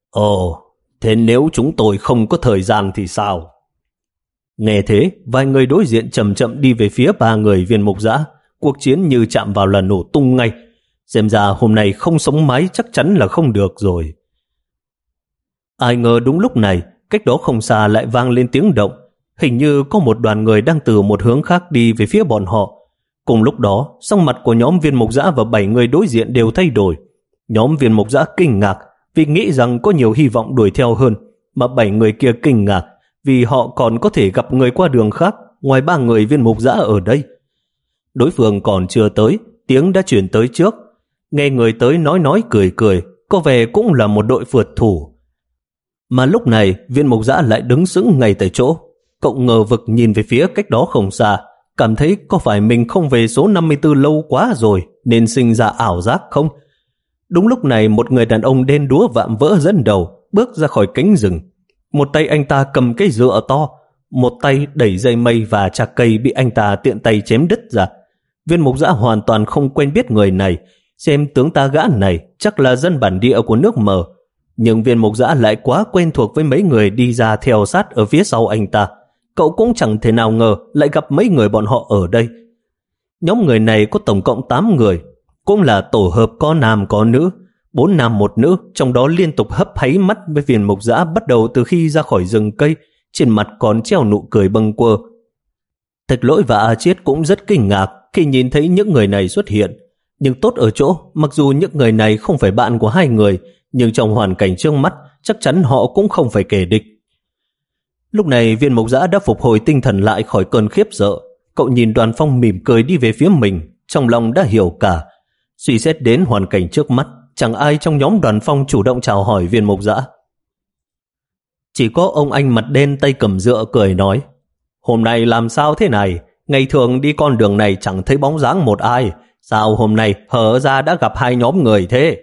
Ồ, thế nếu chúng tôi không có thời gian thì sao? Nghe thế, vài người đối diện chậm chậm đi về phía ba người viên mục giã. Cuộc chiến như chạm vào là nổ tung ngay. Xem ra hôm nay không sống mái chắc chắn là không được rồi. Ai ngờ đúng lúc này, cách đó không xa lại vang lên tiếng động. Hình như có một đoàn người đang từ một hướng khác đi về phía bọn họ. Cùng lúc đó, song mặt của nhóm viên mục giã và bảy người đối diện đều thay đổi. Nhóm viên mục giã kinh ngạc vì nghĩ rằng có nhiều hy vọng đuổi theo hơn, mà bảy người kia kinh ngạc vì họ còn có thể gặp người qua đường khác ngoài ba người viên mục giã ở đây. Đối phương còn chưa tới, tiếng đã chuyển tới trước. Nghe người tới nói nói cười cười, có vẻ cũng là một đội phượt thủ. Mà lúc này, viên mục giã lại đứng sững ngay tại chỗ. Cậu ngờ vực nhìn về phía cách đó không xa, cảm thấy có phải mình không về số 54 lâu quá rồi nên sinh ra ảo giác không? Đúng lúc này một người đàn ông đen đúa vạm vỡ dẫn đầu bước ra khỏi cánh rừng. Một tay anh ta cầm cái dựa to, một tay đẩy dây mây và chạc cây bị anh ta tiện tay chém đứt ra. Viên mục giã hoàn toàn không quen biết người này, xem tướng ta gã này chắc là dân bản địa của nước Mở. nhưng viên mục giã lại quá quen thuộc với mấy người đi ra theo sát ở phía sau anh ta. Cậu cũng chẳng thể nào ngờ lại gặp mấy người bọn họ ở đây. Nhóm người này có tổng cộng 8 người, cũng là tổ hợp có nam có nữ, bốn nam một nữ, trong đó liên tục hấp háy mắt với viên mục giã bắt đầu từ khi ra khỏi rừng cây, trên mặt còn treo nụ cười bâng quơ. Thạch lỗi và A Chiết cũng rất kinh ngạc khi nhìn thấy những người này xuất hiện. Nhưng tốt ở chỗ, mặc dù những người này không phải bạn của hai người, nhưng trong hoàn cảnh trước mắt, chắc chắn họ cũng không phải kẻ địch. Lúc này viên mộc giã đã phục hồi tinh thần lại khỏi cơn khiếp sợ. Cậu nhìn đoàn phong mỉm cười đi về phía mình, trong lòng đã hiểu cả. Suy xét đến hoàn cảnh trước mắt, chẳng ai trong nhóm đoàn phong chủ động chào hỏi viên mộc giã. Chỉ có ông anh mặt đen tay cầm dựa cười nói, hôm nay làm sao thế này, ngày thường đi con đường này chẳng thấy bóng dáng một ai, sao hôm nay hở ra đã gặp hai nhóm người thế?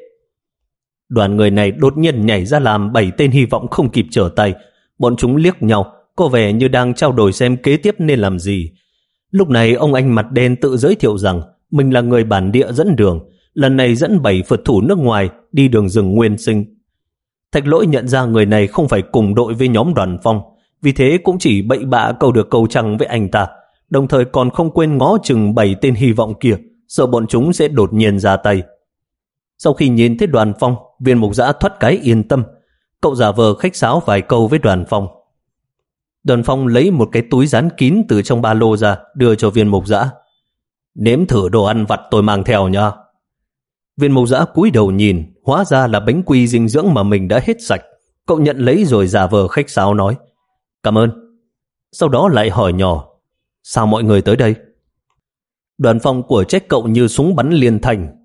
Đoàn người này đột nhiên nhảy ra làm bảy tên hy vọng không kịp trở tay. Bọn chúng liếc nhau, có vẻ như đang trao đổi xem kế tiếp nên làm gì. Lúc này ông anh mặt đen tự giới thiệu rằng mình là người bản địa dẫn đường, lần này dẫn bảy phật thủ nước ngoài đi đường rừng nguyên sinh. Thạch lỗi nhận ra người này không phải cùng đội với nhóm đoàn phong, vì thế cũng chỉ bậy bạ câu được câu trăng với anh ta, đồng thời còn không quên ngó chừng bảy tên hy vọng kia, sợ bọn chúng sẽ đột nhiên ra tay. Sau khi nhìn thấy đoàn phong, viên mục giã thoát cái yên tâm. Cậu giả vờ khách sáo vài câu với đoàn phong. Đoàn phong lấy một cái túi dán kín từ trong ba lô ra, đưa cho viên mục giã. Nếm thử đồ ăn vặt tôi mang theo nha. Viên mục giã cúi đầu nhìn, hóa ra là bánh quy dinh dưỡng mà mình đã hết sạch. Cậu nhận lấy rồi giả vờ khách sáo nói. Cảm ơn. Sau đó lại hỏi nhỏ, sao mọi người tới đây? Đoàn phong của trách cậu như súng bắn liên thành,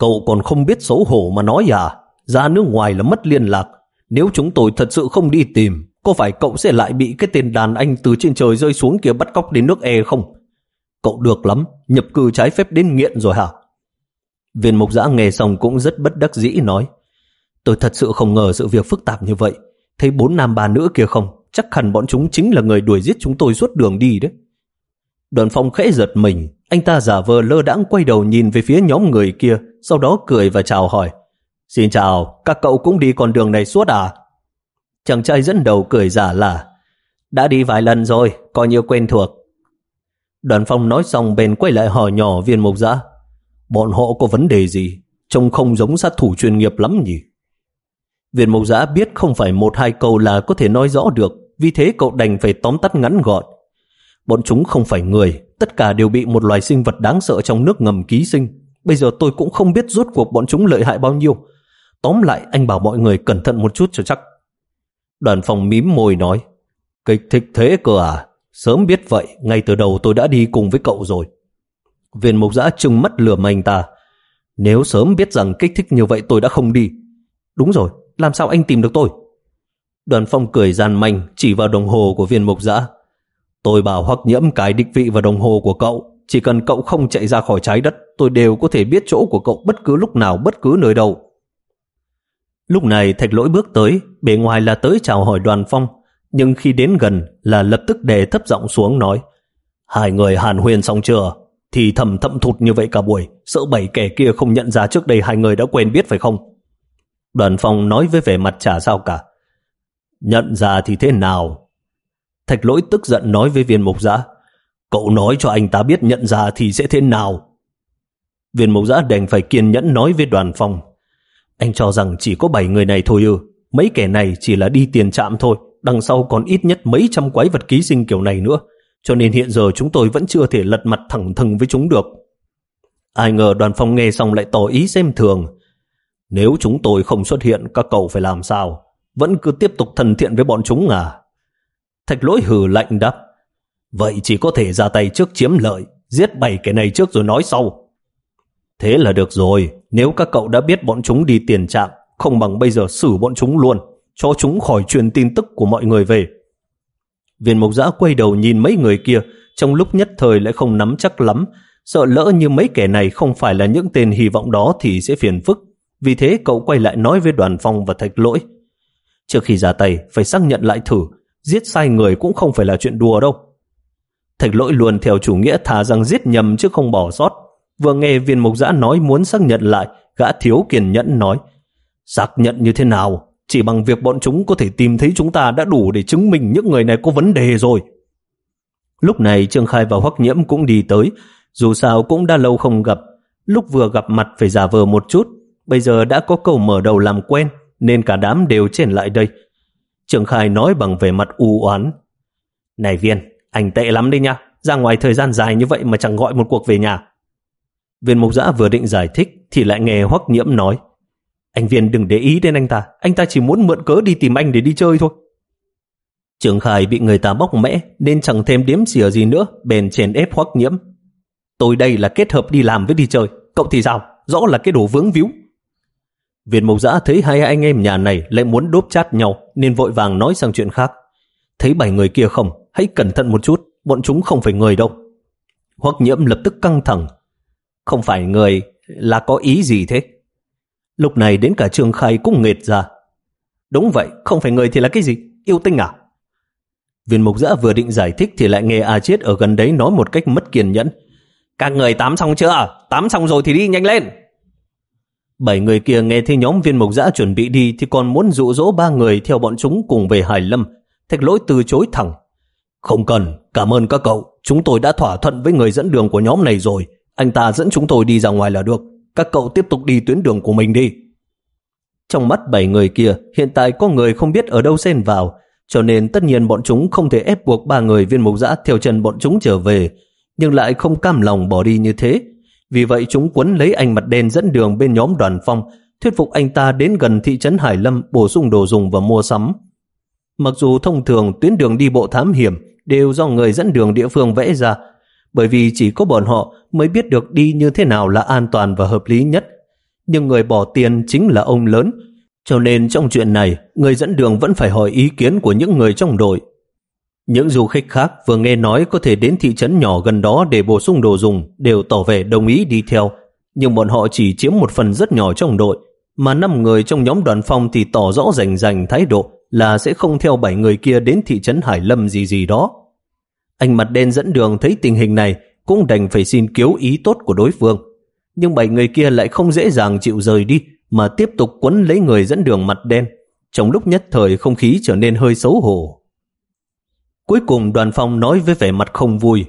Cậu còn không biết xấu hổ mà nói à? Ra nước ngoài là mất liên lạc. Nếu chúng tôi thật sự không đi tìm, có phải cậu sẽ lại bị cái tên đàn anh từ trên trời rơi xuống kia bắt cóc đến nước e không? Cậu được lắm, nhập cư trái phép đến nghiện rồi hả? Viên mục giã nghe xong cũng rất bất đắc dĩ nói. Tôi thật sự không ngờ sự việc phức tạp như vậy. Thấy bốn nam ba nữ kia không, chắc hẳn bọn chúng chính là người đuổi giết chúng tôi suốt đường đi đấy. Đoàn phong khẽ giật mình, anh ta giả vờ lơ đãng quay đầu nhìn về phía nhóm người kia, sau đó cười và chào hỏi. Xin chào, các cậu cũng đi con đường này suốt à? Chàng trai dẫn đầu cười giả là Đã đi vài lần rồi, coi như quen thuộc. Đoàn phong nói xong bên quay lại hỏi nhỏ viên mục giã. Bọn họ có vấn đề gì? Trông không giống sát thủ chuyên nghiệp lắm nhỉ? Viên mục giã biết không phải một hai câu là có thể nói rõ được, vì thế cậu đành phải tóm tắt ngắn gọn. Bọn chúng không phải người, tất cả đều bị một loài sinh vật đáng sợ trong nước ngầm ký sinh. Bây giờ tôi cũng không biết rốt cuộc bọn chúng lợi hại bao nhiêu. Tóm lại anh bảo mọi người cẩn thận một chút cho chắc. Đoàn phòng mím môi nói, kịch thích thế cơ à? Sớm biết vậy, ngay từ đầu tôi đã đi cùng với cậu rồi. Viên mục giã trừng mắt lừa anh ta. Nếu sớm biết rằng kích thích như vậy tôi đã không đi. Đúng rồi, làm sao anh tìm được tôi? Đoàn phong cười gian manh chỉ vào đồng hồ của viên mục giã. Tôi bảo hoặc nhiễm cái định vị vào đồng hồ của cậu. Chỉ cần cậu không chạy ra khỏi trái đất, tôi đều có thể biết chỗ của cậu bất cứ lúc nào, bất cứ nơi đâu. Lúc này thạch lỗi bước tới, bề ngoài là tới chào hỏi đoàn phong, nhưng khi đến gần là lập tức đề thấp giọng xuống nói Hai người hàn huyền xong chưa? Thì thầm thậm thụt như vậy cả buổi, sợ bảy kẻ kia không nhận ra trước đây hai người đã quen biết phải không? Đoàn phong nói với vẻ mặt chả sao cả. Nhận ra thì thế nào? Thạch lỗi tức giận nói với viên mục giã. Cậu nói cho anh ta biết nhận ra thì sẽ thế nào? Viên mục giã đành phải kiên nhẫn nói với đoàn phong. Anh cho rằng chỉ có bảy người này thôi ư. Mấy kẻ này chỉ là đi tiền trạm thôi. Đằng sau còn ít nhất mấy trăm quái vật ký sinh kiểu này nữa. Cho nên hiện giờ chúng tôi vẫn chưa thể lật mặt thẳng thừng với chúng được. Ai ngờ đoàn phong nghe xong lại tỏ ý xem thường. Nếu chúng tôi không xuất hiện, các cậu phải làm sao? Vẫn cứ tiếp tục thân thiện với bọn chúng à? Thạch lỗi hừ lạnh đáp. Vậy chỉ có thể ra tay trước chiếm lợi, giết bảy cái này trước rồi nói sau. Thế là được rồi, nếu các cậu đã biết bọn chúng đi tiền trạm, không bằng bây giờ xử bọn chúng luôn, cho chúng khỏi truyền tin tức của mọi người về. Viên mộc giã quay đầu nhìn mấy người kia, trong lúc nhất thời lại không nắm chắc lắm, sợ lỡ như mấy kẻ này không phải là những tên hy vọng đó thì sẽ phiền phức. Vì thế cậu quay lại nói với đoàn phong và thạch lỗi. Trước khi ra tay, phải xác nhận lại thử, giết sai người cũng không phải là chuyện đùa đâu. Thạch lỗi luôn theo chủ nghĩa thà rằng giết nhầm chứ không bỏ sót. Vừa nghe viên mục giã nói muốn xác nhận lại, gã thiếu kiên nhẫn nói. Xác nhận như thế nào? Chỉ bằng việc bọn chúng có thể tìm thấy chúng ta đã đủ để chứng minh những người này có vấn đề rồi. Lúc này Trương Khai và Hoắc Nhiễm cũng đi tới, dù sao cũng đã lâu không gặp. Lúc vừa gặp mặt phải giả vờ một chút, bây giờ đã có câu mở đầu làm quen, nên cả đám đều trên lại đây. Trường Khai nói bằng vẻ mặt u oán. Này Viên, anh tệ lắm đi nha, ra ngoài thời gian dài như vậy mà chẳng gọi một cuộc về nhà. Viên mục giã vừa định giải thích thì lại nghe Hoắc Nhiễm nói. Anh Viên đừng để ý đến anh ta, anh ta chỉ muốn mượn cớ đi tìm anh để đi chơi thôi. Trường Khai bị người ta bóc mẽ nên chẳng thêm điếm xỉa gì nữa, bèn chèn ép Hoắc Nhiễm. Tôi đây là kết hợp đi làm với đi chơi, cậu thì sao? Rõ là cái đồ vướng víu. Viên mộc giã thấy hai anh em nhà này lại muốn đốp chát nhau nên vội vàng nói sang chuyện khác. Thấy bảy người kia không, hãy cẩn thận một chút, bọn chúng không phải người đâu. Hoắc nhiễm lập tức căng thẳng. Không phải người là có ý gì thế? Lúc này đến cả Trương Khai cũng nghệt ra. Đúng vậy, không phải người thì là cái gì? Yêu tinh à? Viên mục giã vừa định giải thích thì lại nghe A Chiết ở gần đấy nói một cách mất kiên nhẫn. Các người tắm xong chưa? Tắm xong rồi thì đi nhanh lên. Bảy người kia nghe thấy nhóm viên mục giã chuẩn bị đi thì còn muốn dụ dỗ ba người theo bọn chúng cùng về Hải Lâm. Thạch lỗi từ chối thẳng. Không cần, cảm ơn các cậu. Chúng tôi đã thỏa thuận với người dẫn đường của nhóm này rồi. Anh ta dẫn chúng tôi đi ra ngoài là được. Các cậu tiếp tục đi tuyến đường của mình đi. Trong mắt bảy người kia, hiện tại có người không biết ở đâu xen vào, cho nên tất nhiên bọn chúng không thể ép buộc ba người viên mục giã theo chân bọn chúng trở về, nhưng lại không cam lòng bỏ đi như thế. Vì vậy chúng quấn lấy anh mặt đen dẫn đường bên nhóm đoàn phong, thuyết phục anh ta đến gần thị trấn Hải Lâm bổ sung đồ dùng và mua sắm. Mặc dù thông thường tuyến đường đi bộ thám hiểm đều do người dẫn đường địa phương vẽ ra, bởi vì chỉ có bọn họ mới biết được đi như thế nào là an toàn và hợp lý nhất. Nhưng người bỏ tiền chính là ông lớn, Cho nên trong chuyện này, người dẫn đường vẫn phải hỏi ý kiến của những người trong đội. Những du khách khác vừa nghe nói có thể đến thị trấn nhỏ gần đó để bổ sung đồ dùng đều tỏ vẻ đồng ý đi theo, nhưng bọn họ chỉ chiếm một phần rất nhỏ trong đội, mà năm người trong nhóm đoàn phong thì tỏ rõ rành rành thái độ là sẽ không theo bảy người kia đến thị trấn Hải Lâm gì gì đó. Anh mặt đen dẫn đường thấy tình hình này cũng đành phải xin cứu ý tốt của đối phương. Nhưng bảy người kia lại không dễ dàng chịu rời đi mà tiếp tục quấn lấy người dẫn đường mặt đen. Trong lúc nhất thời không khí trở nên hơi xấu hổ. Cuối cùng đoàn phong nói với vẻ mặt không vui.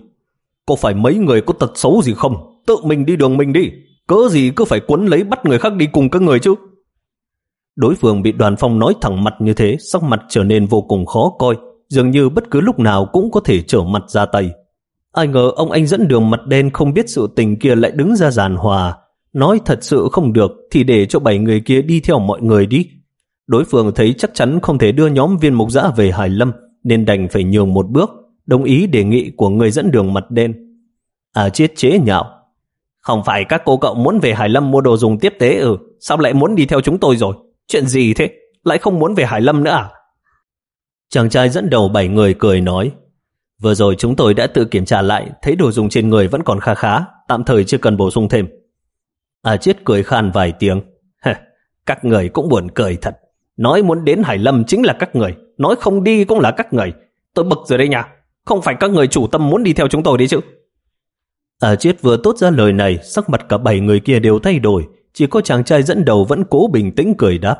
Có phải mấy người có tật xấu gì không? Tự mình đi đường mình đi. Cớ gì cứ phải quấn lấy bắt người khác đi cùng các người chứ? Đối phương bị đoàn phong nói thẳng mặt như thế, sắc mặt trở nên vô cùng khó coi, dường như bất cứ lúc nào cũng có thể trở mặt ra tay. Ai ngờ ông anh dẫn đường mặt đen không biết sự tình kia lại đứng ra giàn hòa. Nói thật sự không được thì để cho bảy người kia đi theo mọi người đi. Đối phương thấy chắc chắn không thể đưa nhóm viên mục giã về Hải Lâm nên đành phải nhường một bước, đồng ý đề nghị của người dẫn đường mặt đen. À chết chế nhạo. Không phải các cô cậu muốn về Hải Lâm mua đồ dùng tiếp tế ừ, sao lại muốn đi theo chúng tôi rồi? Chuyện gì thế? Lại không muốn về Hải Lâm nữa à? Chàng trai dẫn đầu bảy người cười nói Vừa rồi chúng tôi đã tự kiểm tra lại thấy đồ dùng trên người vẫn còn khá khá tạm thời chưa cần bổ sung thêm. À chết cười khan vài tiếng Các người cũng buồn cười thật Nói muốn đến Hải Lâm chính là các người Nói không đi cũng là các người Tôi bực rồi đây nha Không phải các người chủ tâm muốn đi theo chúng tôi đi chứ À chết vừa tốt ra lời này Sắc mặt cả bảy người kia đều thay đổi chỉ có chàng trai dẫn đầu vẫn cố bình tĩnh cười đáp.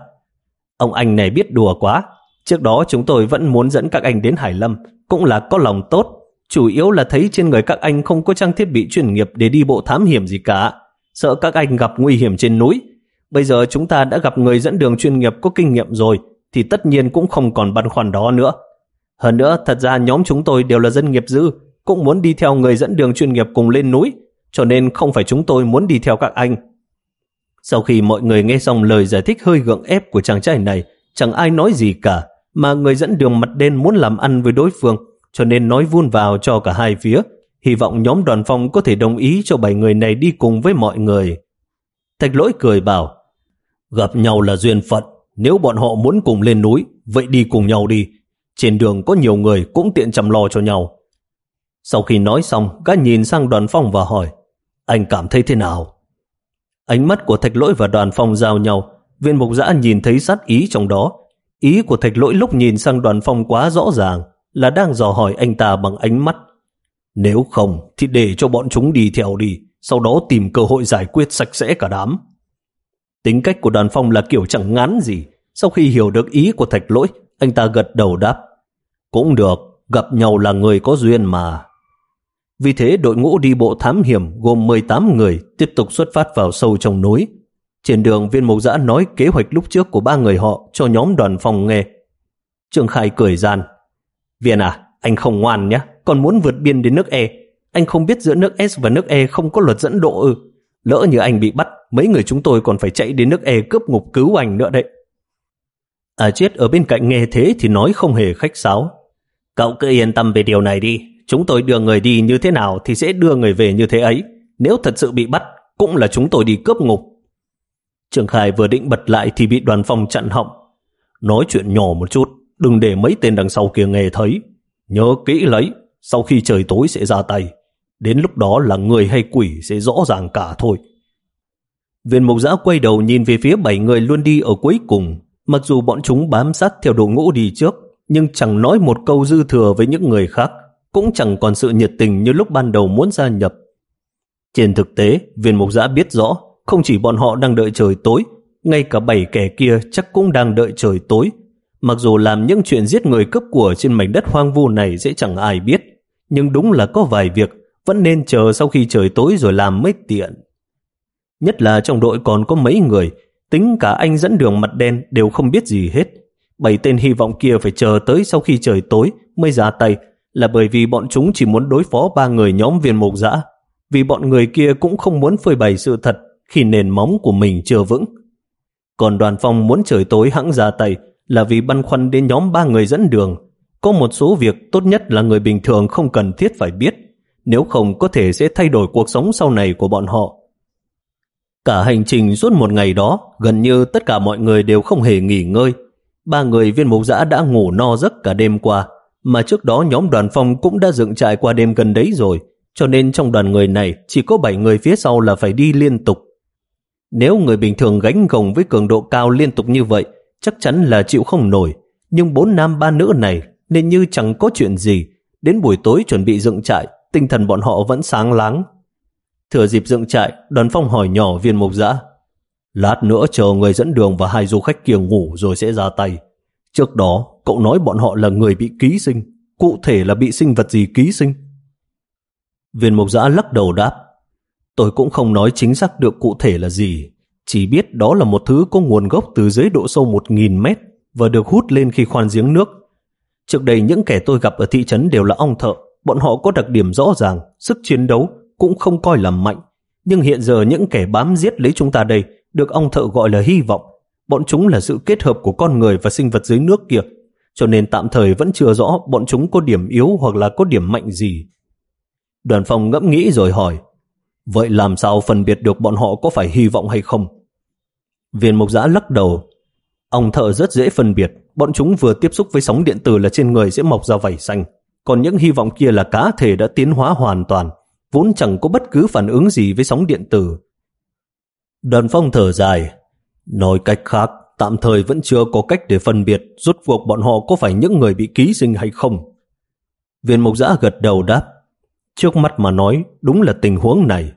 Ông anh này biết đùa quá. Trước đó chúng tôi vẫn muốn dẫn các anh đến Hải Lâm, cũng là có lòng tốt. Chủ yếu là thấy trên người các anh không có trang thiết bị chuyên nghiệp để đi bộ thám hiểm gì cả. Sợ các anh gặp nguy hiểm trên núi. Bây giờ chúng ta đã gặp người dẫn đường chuyên nghiệp có kinh nghiệm rồi, thì tất nhiên cũng không còn băn khoăn đó nữa. Hơn nữa, thật ra nhóm chúng tôi đều là dân nghiệp dư, cũng muốn đi theo người dẫn đường chuyên nghiệp cùng lên núi, cho nên không phải chúng tôi muốn đi theo các anh, sau khi mọi người nghe xong lời giải thích hơi gượng ép của chàng trai này, chẳng ai nói gì cả, mà người dẫn đường mặt đen muốn làm ăn với đối phương, cho nên nói vun vào cho cả hai phía, hy vọng nhóm đoàn phong có thể đồng ý cho bảy người này đi cùng với mọi người. Thạch lỗi cười bảo, gặp nhau là duyên phận, nếu bọn họ muốn cùng lên núi, vậy đi cùng nhau đi. Trên đường có nhiều người cũng tiện chăm lo cho nhau. Sau khi nói xong, gã nhìn sang đoàn phong và hỏi, anh cảm thấy thế nào? Ánh mắt của thạch lỗi và đoàn phong giao nhau, viên mục giã nhìn thấy sát ý trong đó. Ý của thạch lỗi lúc nhìn sang đoàn phong quá rõ ràng là đang dò hỏi anh ta bằng ánh mắt. Nếu không thì để cho bọn chúng đi theo đi, sau đó tìm cơ hội giải quyết sạch sẽ cả đám. Tính cách của đoàn phong là kiểu chẳng ngán gì. Sau khi hiểu được ý của thạch lỗi, anh ta gật đầu đáp. Cũng được, gặp nhau là người có duyên mà. Vì thế đội ngũ đi bộ thám hiểm gồm 18 người tiếp tục xuất phát vào sâu trong núi. Trên đường viên mộc giã nói kế hoạch lúc trước của ba người họ cho nhóm đoàn phòng nghe. Trương Khai cười gian. Viên à, anh không ngoan nhé, còn muốn vượt biên đến nước E. Anh không biết giữa nước S và nước E không có luật dẫn độ ư. Lỡ như anh bị bắt, mấy người chúng tôi còn phải chạy đến nước E cướp ngục cứu anh nữa đấy. À chết ở bên cạnh nghe thế thì nói không hề khách sáo. Cậu cứ yên tâm về điều này đi, Chúng tôi đưa người đi như thế nào thì sẽ đưa người về như thế ấy. Nếu thật sự bị bắt, cũng là chúng tôi đi cướp ngục. Trường Khai vừa định bật lại thì bị đoàn phòng chặn họng. Nói chuyện nhỏ một chút, đừng để mấy tên đằng sau kia nghe thấy. Nhớ kỹ lấy, sau khi trời tối sẽ ra tay. Đến lúc đó là người hay quỷ sẽ rõ ràng cả thôi. Viên mục giã quay đầu nhìn về phía bảy người luôn đi ở cuối cùng. Mặc dù bọn chúng bám sát theo đội ngũ đi trước, nhưng chẳng nói một câu dư thừa với những người khác cũng chẳng còn sự nhiệt tình như lúc ban đầu muốn gia nhập. Trên thực tế, viên mục giã biết rõ, không chỉ bọn họ đang đợi trời tối, ngay cả bảy kẻ kia chắc cũng đang đợi trời tối. Mặc dù làm những chuyện giết người cướp của trên mảnh đất hoang vu này sẽ chẳng ai biết, nhưng đúng là có vài việc vẫn nên chờ sau khi trời tối rồi làm mới tiện. Nhất là trong đội còn có mấy người, tính cả anh dẫn đường mặt đen đều không biết gì hết. Bảy tên hy vọng kia phải chờ tới sau khi trời tối mới ra tay là bởi vì bọn chúng chỉ muốn đối phó ba người nhóm viên mục dã vì bọn người kia cũng không muốn phơi bày sự thật khi nền móng của mình chưa vững. Còn đoàn phong muốn trời tối hãng ra tay là vì băn khoăn đến nhóm ba người dẫn đường. Có một số việc tốt nhất là người bình thường không cần thiết phải biết, nếu không có thể sẽ thay đổi cuộc sống sau này của bọn họ. Cả hành trình suốt một ngày đó, gần như tất cả mọi người đều không hề nghỉ ngơi. Ba người viên mục giã đã ngủ no giấc cả đêm qua, mà trước đó nhóm đoàn phong cũng đã dựng trại qua đêm gần đấy rồi, cho nên trong đoàn người này chỉ có 7 người phía sau là phải đi liên tục. Nếu người bình thường gánh gồng với cường độ cao liên tục như vậy, chắc chắn là chịu không nổi. Nhưng bốn nam ba nữ này nên như chẳng có chuyện gì. Đến buổi tối chuẩn bị dựng trại, tinh thần bọn họ vẫn sáng láng. Thừa dịp dựng trại, đoàn phong hỏi nhỏ viên mục giã. Lát nữa chờ người dẫn đường và hai du khách kia ngủ rồi sẽ ra tay. Trước đó, cậu nói bọn họ là người bị ký sinh. Cụ thể là bị sinh vật gì ký sinh? Viên mục giã lắc đầu đáp. Tôi cũng không nói chính xác được cụ thể là gì. Chỉ biết đó là một thứ có nguồn gốc từ dưới độ sâu 1.000 mét và được hút lên khi khoan giếng nước. Trước đây những kẻ tôi gặp ở thị trấn đều là ong thợ. Bọn họ có đặc điểm rõ ràng, sức chiến đấu cũng không coi là mạnh. Nhưng hiện giờ những kẻ bám giết lấy chúng ta đây được ông thợ gọi là hy vọng. Bọn chúng là sự kết hợp của con người và sinh vật dưới nước kia. Cho nên tạm thời vẫn chưa rõ bọn chúng có điểm yếu hoặc là có điểm mạnh gì. Đoàn phòng ngẫm nghĩ rồi hỏi Vậy làm sao phân biệt được bọn họ có phải hy vọng hay không? Viên mục giã lắc đầu. Ông thợ rất dễ phân biệt, bọn chúng vừa tiếp xúc với sóng điện tử là trên người sẽ mọc ra vảy xanh. Còn những hy vọng kia là cá thể đã tiến hóa hoàn toàn, vốn chẳng có bất cứ phản ứng gì với sóng điện tử. Đoàn phong thở dài. Nói cách khác, tạm thời vẫn chưa có cách để phân biệt rốt cuộc bọn họ có phải những người bị ký sinh hay không. Viên mộc giã gật đầu đáp. Trước mắt mà nói, đúng là tình huống này.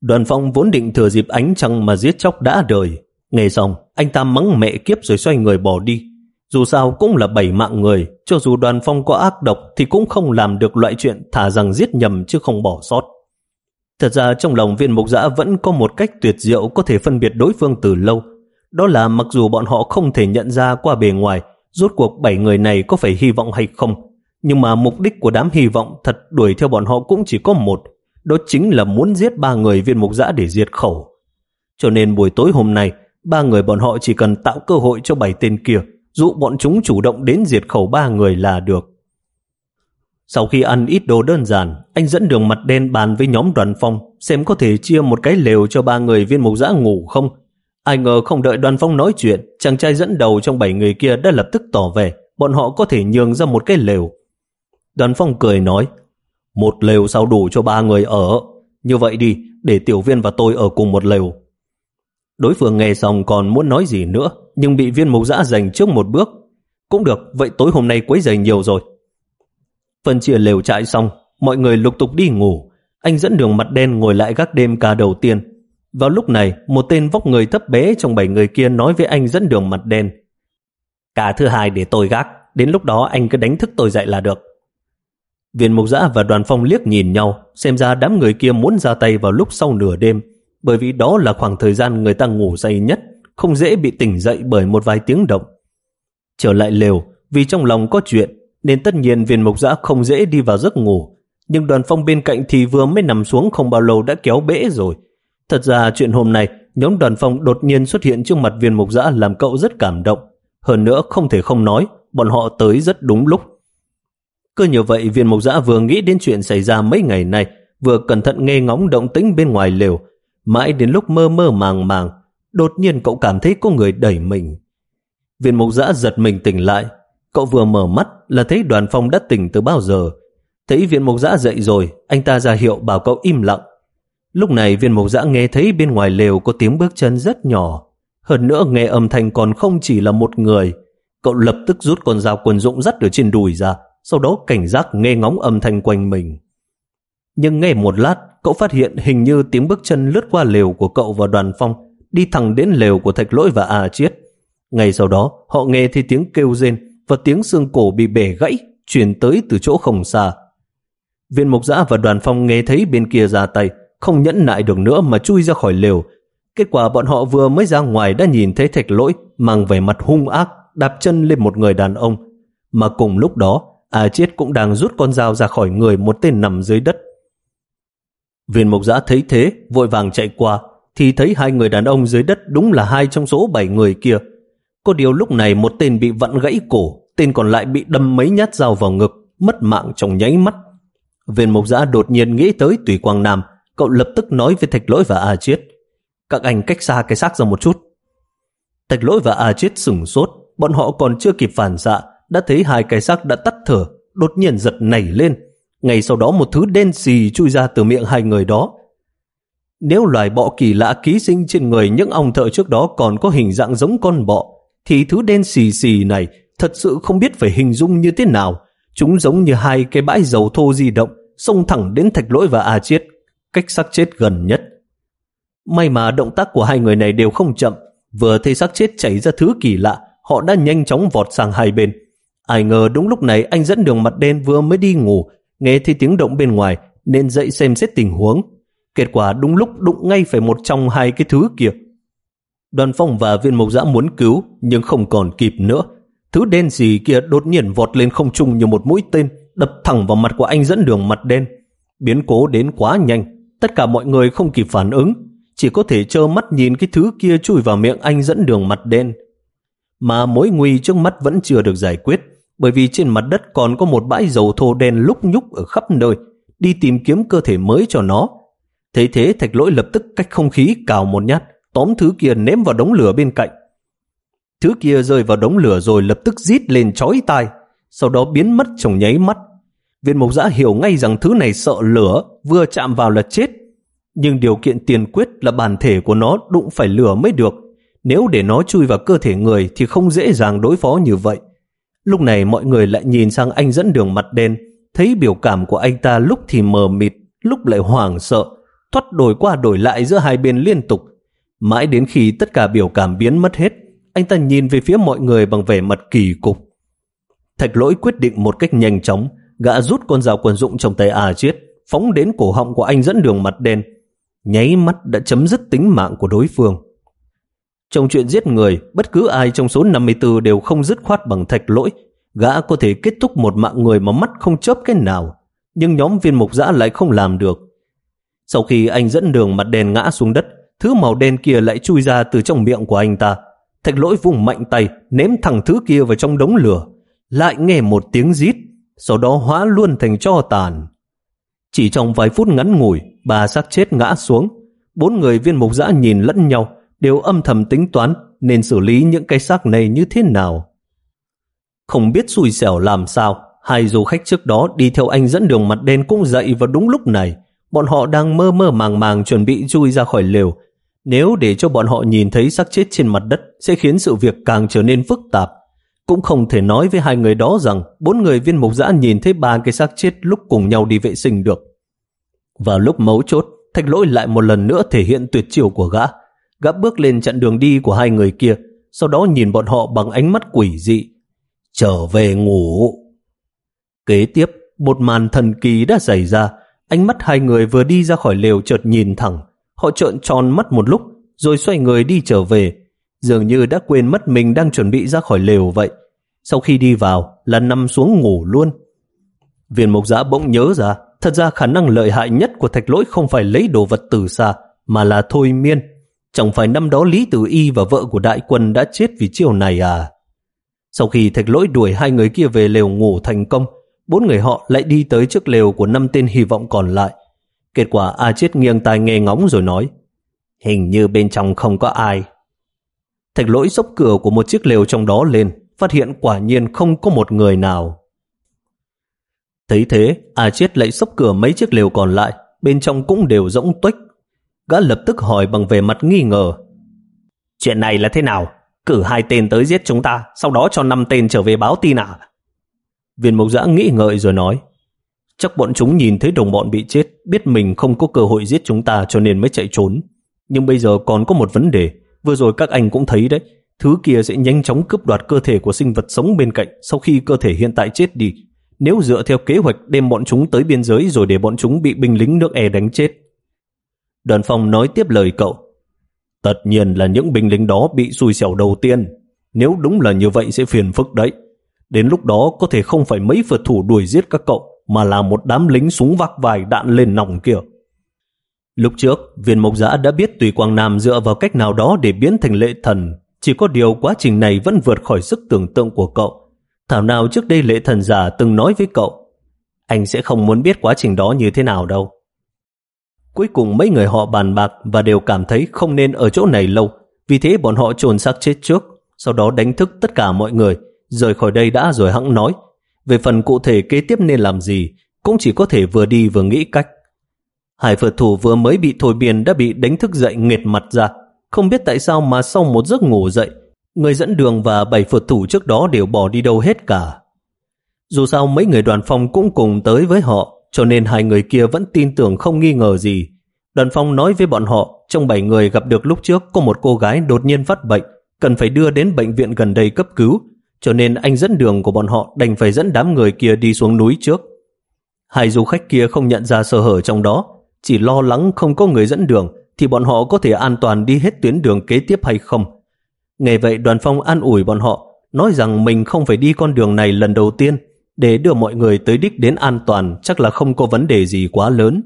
Đoàn phong vốn định thừa dịp ánh trăng mà giết chóc đã đời. Nghe xong, anh ta mắng mẹ kiếp rồi xoay người bỏ đi. Dù sao cũng là bảy mạng người, cho dù đoàn phong có ác độc thì cũng không làm được loại chuyện thả rằng giết nhầm chứ không bỏ sót. Thật ra trong lòng viên mục giã vẫn có một cách tuyệt diệu có thể phân biệt đối phương từ lâu. Đó là mặc dù bọn họ không thể nhận ra qua bề ngoài rốt cuộc bảy người này có phải hy vọng hay không, nhưng mà mục đích của đám hy vọng thật đuổi theo bọn họ cũng chỉ có một, đó chính là muốn giết ba người viên mục giã để diệt khẩu. Cho nên buổi tối hôm nay, ba người bọn họ chỉ cần tạo cơ hội cho bảy tên kia, dụ bọn chúng chủ động đến diệt khẩu ba người là được. Sau khi ăn ít đồ đơn giản, anh dẫn đường mặt đen bàn với nhóm đoàn phong xem có thể chia một cái lều cho ba người viên mục giã ngủ không. Ai ngờ không đợi đoàn phong nói chuyện, chàng trai dẫn đầu trong bảy người kia đã lập tức tỏ vẻ bọn họ có thể nhường ra một cái lều. Đoàn phong cười nói, một lều sao đủ cho ba người ở. Như vậy đi, để tiểu viên và tôi ở cùng một lều. Đối phương nghe xong còn muốn nói gì nữa, nhưng bị viên mục giã giành trước một bước. Cũng được, vậy tối hôm nay quấy giày nhiều rồi. Phân chia lều trại xong, mọi người lục tục đi ngủ. Anh dẫn đường mặt đen ngồi lại gác đêm ca đầu tiên. Vào lúc này, một tên vóc người thấp bé trong bảy người kia nói với anh dẫn đường mặt đen. Cả thứ hai để tôi gác, đến lúc đó anh cứ đánh thức tôi dậy là được. Viên mục giã và đoàn phong liếc nhìn nhau, xem ra đám người kia muốn ra tay vào lúc sau nửa đêm, bởi vì đó là khoảng thời gian người ta ngủ dậy nhất, không dễ bị tỉnh dậy bởi một vài tiếng động. Trở lại lều, vì trong lòng có chuyện, nên tất nhiên viên mục giã không dễ đi vào giấc ngủ, nhưng đoàn phong bên cạnh thì vừa mới nằm xuống không bao lâu đã kéo bể rồi. Thật ra chuyện hôm nay, nhóm đoàn phong đột nhiên xuất hiện trước mặt viên mục giã làm cậu rất cảm động. Hơn nữa không thể không nói, bọn họ tới rất đúng lúc. Cứ như vậy viên mục giã vừa nghĩ đến chuyện xảy ra mấy ngày nay, vừa cẩn thận nghe ngóng động tĩnh bên ngoài lều. Mãi đến lúc mơ mơ màng màng, đột nhiên cậu cảm thấy có người đẩy mình. Viên mục giã giật mình tỉnh lại. Cậu vừa mở mắt là thấy đoàn phong đã tỉnh từ bao giờ. Thấy viên mục giã dậy rồi, anh ta ra hiệu bảo cậu im lặng. Lúc này viên mục giã nghe thấy bên ngoài lều có tiếng bước chân rất nhỏ. Hơn nữa nghe âm thanh còn không chỉ là một người. Cậu lập tức rút con dao quần dụng dắt ở trên đùi ra, sau đó cảnh giác nghe ngóng âm thanh quanh mình. Nhưng ngay một lát, cậu phát hiện hình như tiếng bước chân lướt qua lều của cậu và đoàn phong, đi thẳng đến lều của thạch lỗi và à chiết. Ngay sau đó, họ nghe thấy tiếng kêu rên và tiếng xương cổ bị bể gãy, truyền tới từ chỗ không xa. Viên mục giã và đoàn phong nghe thấy bên kia ra tay, không nhẫn nại được nữa mà chui ra khỏi lều. Kết quả bọn họ vừa mới ra ngoài đã nhìn thấy thạch lỗi mang vẻ mặt hung ác đạp chân lên một người đàn ông. Mà cùng lúc đó, A Chiết cũng đang rút con dao ra khỏi người một tên nằm dưới đất. Viên mục giã thấy thế, vội vàng chạy qua, thì thấy hai người đàn ông dưới đất đúng là hai trong số bảy người kia. Có điều lúc này một tên bị vặn gãy cổ, tên còn lại bị đâm mấy nhát dao vào ngực, mất mạng trong nháy mắt. Viên mục giã đột nhiên nghĩ tới Tùy Quang Nam, cậu lập tức nói với Thạch Lỗi và A Chiết. Các anh cách xa cái xác ra một chút. Thạch Lỗi và A Chiết sửng sốt, bọn họ còn chưa kịp phản xạ, đã thấy hai cái xác đã tắt thở, đột nhiên giật nảy lên. Ngay sau đó một thứ đen xì chui ra từ miệng hai người đó. Nếu loài bọ kỳ lạ ký sinh trên người những ông thợ trước đó còn có hình dạng giống con bọ, thì thứ đen xì xì này thật sự không biết phải hình dung như thế nào. Chúng giống như hai cái bãi dầu thô di động, xông thẳng đến thạch lỗi và A Chiết, cách xác chết gần nhất. May mà động tác của hai người này đều không chậm, vừa thấy xác chết chảy ra thứ kỳ lạ, họ đã nhanh chóng vọt sang hai bên. Ai ngờ đúng lúc này anh dẫn đường mặt đen vừa mới đi ngủ, nghe thấy tiếng động bên ngoài nên dậy xem xét tình huống. Kết quả đúng lúc đụng ngay phải một trong hai cái thứ kia. Đoàn phong và viên mộc giã muốn cứu nhưng không còn kịp nữa. Thứ đen gì kia đột nhiên vọt lên không trung như một mũi tên đập thẳng vào mặt của anh dẫn đường mặt đen. Biến cố đến quá nhanh, tất cả mọi người không kịp phản ứng, chỉ có thể trơ mắt nhìn cái thứ kia chui vào miệng anh dẫn đường mặt đen. Mà mối nguy trước mắt vẫn chưa được giải quyết, bởi vì trên mặt đất còn có một bãi dầu thô đen lúc nhúc ở khắp nơi, đi tìm kiếm cơ thể mới cho nó. Thế thế thạch lỗi lập tức cách không khí cào một nhát, tóm thứ kia ném vào đống lửa bên cạnh. Thứ kia rơi vào đống lửa rồi lập tức rít lên chói tai, sau đó biến mất trong nháy mắt. Viên mộc giã hiểu ngay rằng thứ này sợ lửa, vừa chạm vào là chết. Nhưng điều kiện tiền quyết là bản thể của nó đụng phải lửa mới được. Nếu để nó chui vào cơ thể người thì không dễ dàng đối phó như vậy. Lúc này mọi người lại nhìn sang anh dẫn đường mặt đen, thấy biểu cảm của anh ta lúc thì mờ mịt, lúc lại hoảng sợ, thoát đổi qua đổi lại giữa hai bên liên tục. Mãi đến khi tất cả biểu cảm biến mất hết, anh ta nhìn về phía mọi người bằng vẻ mặt kỳ cục. Thạch lỗi quyết định một cách nhanh chóng, gã rút con dao quân dụng trong tay à chiết, phóng đến cổ họng của anh dẫn đường mặt đen. Nháy mắt đã chấm dứt tính mạng của đối phương. Trong chuyện giết người, bất cứ ai trong số 54 đều không dứt khoát bằng thạch lỗi. Gã có thể kết thúc một mạng người mà mắt không chớp cái nào, nhưng nhóm viên mục giã lại không làm được. Sau khi anh dẫn đường mặt đèn ngã xuống đất, thứ màu đen kia lại chui ra từ trong miệng của anh ta. Thạch lỗi vùng mạnh tay, ném thẳng thứ kia vào trong đống lửa. Lại nghe một tiếng rít, sau đó hóa luôn thành cho tàn. Chỉ trong vài phút ngắn ngủi, bà xác chết ngã xuống. Bốn người viên mục giã nhìn lẫn nhau, đều âm thầm tính toán nên xử lý những cái xác này như thế nào. Không biết xui xẻo làm sao, hai du khách trước đó đi theo anh dẫn đường mặt đen cũng dậy vào đúng lúc này. Bọn họ đang mơ mơ màng màng chuẩn bị chui ra khỏi lều. Nếu để cho bọn họ nhìn thấy xác chết trên mặt đất sẽ khiến sự việc càng trở nên phức tạp. Cũng không thể nói với hai người đó rằng bốn người viên mục giã nhìn thấy ba cái xác chết lúc cùng nhau đi vệ sinh được. Vào lúc mấu chốt, thạch lỗi lại một lần nữa thể hiện tuyệt chiều của gã. Gã bước lên chặn đường đi của hai người kia, sau đó nhìn bọn họ bằng ánh mắt quỷ dị. Trở về ngủ. Kế tiếp, một màn thần kỳ đã xảy ra. Ánh mắt hai người vừa đi ra khỏi lều chợt nhìn thẳng. Họ trợn tròn mắt một lúc, rồi xoay người đi trở về. Dường như đã quên mất mình đang chuẩn bị ra khỏi lều vậy. Sau khi đi vào là nằm xuống ngủ luôn. Viên mục giã bỗng nhớ ra, thật ra khả năng lợi hại nhất của thạch lỗi không phải lấy đồ vật từ xa, mà là thôi miên. Chẳng phải năm đó Lý Tử Y và vợ của đại quân đã chết vì chiều này à? Sau khi thạch lỗi đuổi hai người kia về lều ngủ thành công, bốn người họ lại đi tới trước lều của năm tên hy vọng còn lại. Kết quả A chiết nghiêng tai nghe ngóng rồi nói, hình như bên trong không có ai. Thạch lỗi sốc cửa của một chiếc lều trong đó lên, phát hiện quả nhiên không có một người nào. Thấy thế, A chiết lại sốc cửa mấy chiếc lều còn lại, bên trong cũng đều rỗng tuếch. Gã lập tức hỏi bằng vẻ mặt nghi ngờ. Chuyện này là thế nào? Cử hai tên tới giết chúng ta, sau đó cho năm tên trở về báo tin à? Viên mộc giã nghĩ ngợi rồi nói. Chắc bọn chúng nhìn thấy đồng bọn bị chết, biết mình không có cơ hội giết chúng ta cho nên mới chạy trốn. Nhưng bây giờ còn có một vấn đề, vừa rồi các anh cũng thấy đấy, thứ kia sẽ nhanh chóng cướp đoạt cơ thể của sinh vật sống bên cạnh sau khi cơ thể hiện tại chết đi. Nếu dựa theo kế hoạch đem bọn chúng tới biên giới rồi để bọn chúng bị binh lính nước E đánh chết. Đoàn Phòng nói tiếp lời cậu. Tất nhiên là những binh lính đó bị xui xẻo đầu tiên. Nếu đúng là như vậy sẽ phiền phức đấy. Đến lúc đó có thể không phải mấy phật thủ đuổi giết các cậu, mà là một đám lính súng vác vài đạn lên nòng kia. Lúc trước, viên mộc giã đã biết Tùy Quang Nam dựa vào cách nào đó để biến thành lệ thần. Chỉ có điều quá trình này vẫn vượt khỏi sức tưởng tượng của cậu. Thảo nào trước đây lệ thần giả từng nói với cậu, anh sẽ không muốn biết quá trình đó như thế nào đâu. Cuối cùng mấy người họ bàn bạc và đều cảm thấy không nên ở chỗ này lâu, vì thế bọn họ trồn xác chết trước, sau đó đánh thức tất cả mọi người, rời khỏi đây đã rồi hẵng nói. Về phần cụ thể kế tiếp nên làm gì, cũng chỉ có thể vừa đi vừa nghĩ cách. Hải phật thủ vừa mới bị thổi biển đã bị đánh thức dậy nghệt mặt ra. Không biết tại sao mà sau một giấc ngủ dậy, người dẫn đường và bảy phật thủ trước đó đều bỏ đi đâu hết cả. Dù sao mấy người đoàn phong cũng cùng tới với họ, cho nên hai người kia vẫn tin tưởng không nghi ngờ gì. Đoàn phong nói với bọn họ, trong bảy người gặp được lúc trước có một cô gái đột nhiên phát bệnh, cần phải đưa đến bệnh viện gần đây cấp cứu, cho nên anh dẫn đường của bọn họ đành phải dẫn đám người kia đi xuống núi trước. Hai du khách kia không nhận ra sơ hở trong đó, chỉ lo lắng không có người dẫn đường thì bọn họ có thể an toàn đi hết tuyến đường kế tiếp hay không. Nghe vậy đoàn phong an ủi bọn họ, nói rằng mình không phải đi con đường này lần đầu tiên, để đưa mọi người tới đích đến an toàn chắc là không có vấn đề gì quá lớn.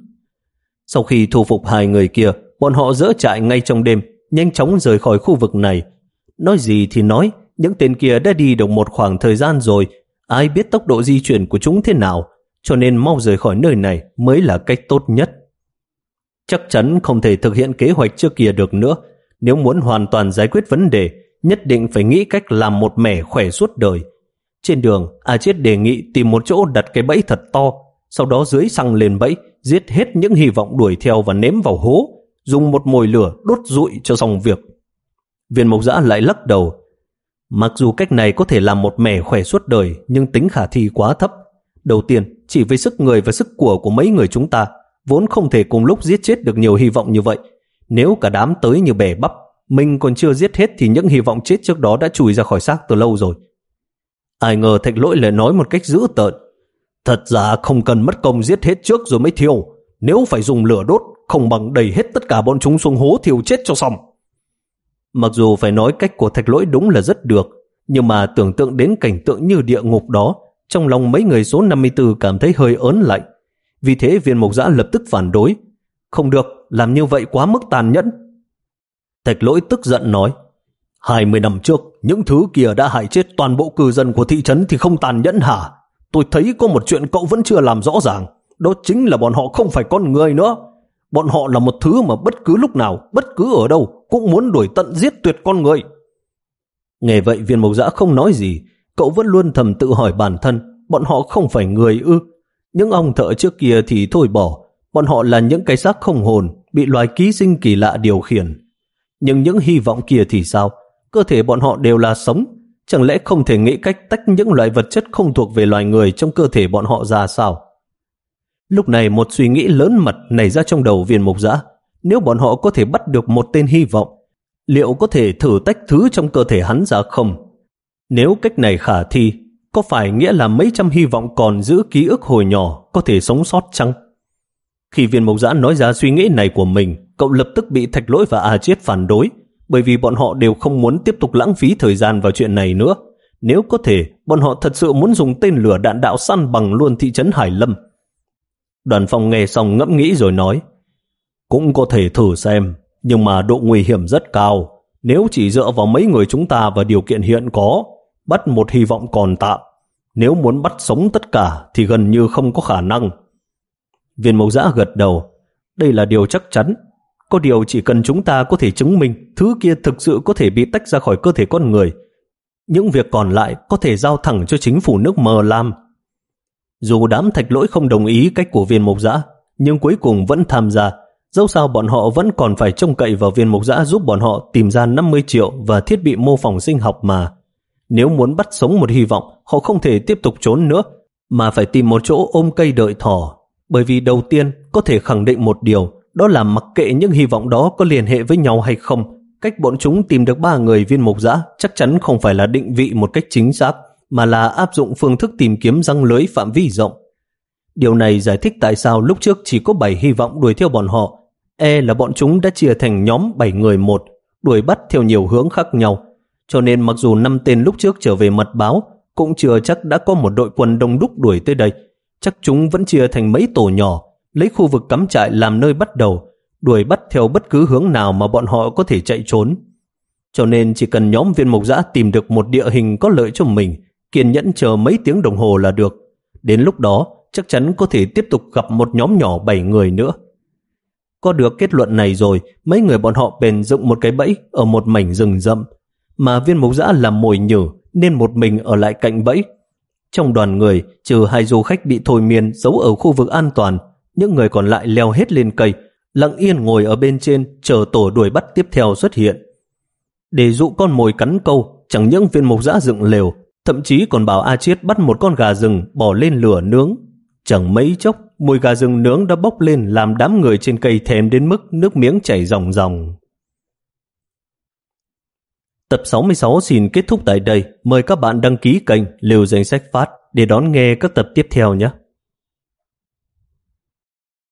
Sau khi thu phục hai người kia, bọn họ dỡ trại ngay trong đêm, nhanh chóng rời khỏi khu vực này. Nói gì thì nói, những tên kia đã đi được một khoảng thời gian rồi, ai biết tốc độ di chuyển của chúng thế nào, cho nên mau rời khỏi nơi này mới là cách tốt nhất. Chắc chắn không thể thực hiện kế hoạch trước kia được nữa, nếu muốn hoàn toàn giải quyết vấn đề, nhất định phải nghĩ cách làm một mẻ khỏe suốt đời. Trên đường, A Chiết đề nghị tìm một chỗ đặt cái bẫy thật to, sau đó dưới xăng lên bẫy, giết hết những hy vọng đuổi theo và ném vào hố, dùng một mồi lửa đốt rụi cho xong việc. Viên mộc giã lại lắc đầu. Mặc dù cách này có thể làm một mẻ khỏe suốt đời, nhưng tính khả thi quá thấp. Đầu tiên, chỉ với sức người và sức của của mấy người chúng ta, vốn không thể cùng lúc giết chết được nhiều hy vọng như vậy. Nếu cả đám tới như bẻ bắp, mình còn chưa giết hết thì những hy vọng chết trước đó đã chùi ra khỏi xác từ lâu rồi. Ai ngờ thạch lỗi lại nói một cách dữ tợn. Thật ra không cần mất công giết hết trước rồi mới thiêu. Nếu phải dùng lửa đốt, không bằng đẩy hết tất cả bọn chúng xuống hố thiêu chết cho xong. Mặc dù phải nói cách của thạch lỗi đúng là rất được, nhưng mà tưởng tượng đến cảnh tượng như địa ngục đó, trong lòng mấy người số 54 cảm thấy hơi ớn lạnh. Vì thế viên mục giã lập tức phản đối. Không được, làm như vậy quá mức tàn nhẫn. Thạch lỗi tức giận nói, 20 năm trước, những thứ kia đã hại chết toàn bộ cư dân của thị trấn thì không tàn nhẫn hả? Tôi thấy có một chuyện cậu vẫn chưa làm rõ ràng. Đó chính là bọn họ không phải con người nữa. Bọn họ là một thứ mà bất cứ lúc nào, bất cứ ở đâu, cũng muốn đuổi tận giết tuyệt con người. Nghe vậy viên mộc giã không nói gì, cậu vẫn luôn thầm tự hỏi bản thân, bọn họ không phải người ư. Những ông thợ trước kia thì thôi bỏ, bọn họ là những cái xác không hồn, bị loài ký sinh kỳ lạ điều khiển. Nhưng những hy vọng kia thì sao? cơ thể bọn họ đều là sống, chẳng lẽ không thể nghĩ cách tách những loại vật chất không thuộc về loài người trong cơ thể bọn họ ra sao? Lúc này một suy nghĩ lớn mật nảy ra trong đầu viên mục giã. Nếu bọn họ có thể bắt được một tên hy vọng, liệu có thể thử tách thứ trong cơ thể hắn ra không? Nếu cách này khả thi, có phải nghĩa là mấy trăm hy vọng còn giữ ký ức hồi nhỏ có thể sống sót chăng? Khi viên mộc giã nói ra suy nghĩ này của mình, cậu lập tức bị thạch lỗi và A Chiết phản đối, bởi vì bọn họ đều không muốn tiếp tục lãng phí thời gian vào chuyện này nữa. Nếu có thể, bọn họ thật sự muốn dùng tên lửa đạn đạo săn bằng luôn thị trấn Hải Lâm. Đoàn phòng nghe xong ngẫm nghĩ rồi nói, cũng có thể thử xem, nhưng mà độ nguy hiểm rất cao. Nếu chỉ dựa vào mấy người chúng ta và điều kiện hiện có, bắt một hy vọng còn tạm. Nếu muốn bắt sống tất cả thì gần như không có khả năng. Viên mộc giã gật đầu. Đây là điều chắc chắn, có điều chỉ cần chúng ta có thể chứng minh thứ kia thực sự có thể bị tách ra khỏi cơ thể con người. Những việc còn lại có thể giao thẳng cho chính phủ nước mờ làm. Dù đám thạch lỗi không đồng ý cách của viên mộc giã, nhưng cuối cùng vẫn tham gia. Dẫu sao bọn họ vẫn còn phải trông cậy vào viên mục giã giúp bọn họ tìm ra 50 triệu và thiết bị mô phỏng sinh học mà. Nếu muốn bắt sống một hy vọng, họ không thể tiếp tục trốn nữa, mà phải tìm một chỗ ôm cây đợi thỏ. Bởi vì đầu tiên có thể khẳng định một điều, đó là mặc kệ những hy vọng đó có liên hệ với nhau hay không, cách bọn chúng tìm được ba người viên mục giã chắc chắn không phải là định vị một cách chính xác, mà là áp dụng phương thức tìm kiếm răng lưới phạm vi rộng. Điều này giải thích tại sao lúc trước chỉ có 7 hy vọng đuổi theo bọn họ. E là bọn chúng đã chia thành nhóm 7 người một, đuổi bắt theo nhiều hướng khác nhau. Cho nên mặc dù năm tên lúc trước trở về mật báo, cũng chưa chắc đã có một đội quân đông đúc đuổi tới đây. Chắc chúng vẫn chia thành mấy tổ nhỏ, lấy khu vực cắm trại làm nơi bắt đầu, đuổi bắt theo bất cứ hướng nào mà bọn họ có thể chạy trốn. Cho nên chỉ cần nhóm viên mộc giã tìm được một địa hình có lợi cho mình, kiên nhẫn chờ mấy tiếng đồng hồ là được. Đến lúc đó, chắc chắn có thể tiếp tục gặp một nhóm nhỏ 7 người nữa. Có được kết luận này rồi, mấy người bọn họ bền dựng một cái bẫy ở một mảnh rừng rậm, mà viên mục giã làm mồi nhử nên một mình ở lại cạnh bẫy. Trong đoàn người, trừ hai du khách bị thôi miên giấu ở khu vực an toàn, những người còn lại leo hết lên cây, lặng yên ngồi ở bên trên chờ tổ đuổi bắt tiếp theo xuất hiện. Để dụ con mồi cắn câu, chẳng những viên mục giã dựng lều, thậm chí còn bảo A Chiết bắt một con gà rừng bỏ lên lửa nướng. Chẳng mấy chốc, mùi gà rừng nướng đã bốc lên làm đám người trên cây thèm đến mức nước miếng chảy ròng ròng. Tập 66 xin kết thúc tại đây. Mời các bạn đăng ký kênh Liều Danh Sách Phát để đón nghe các tập tiếp theo nhé.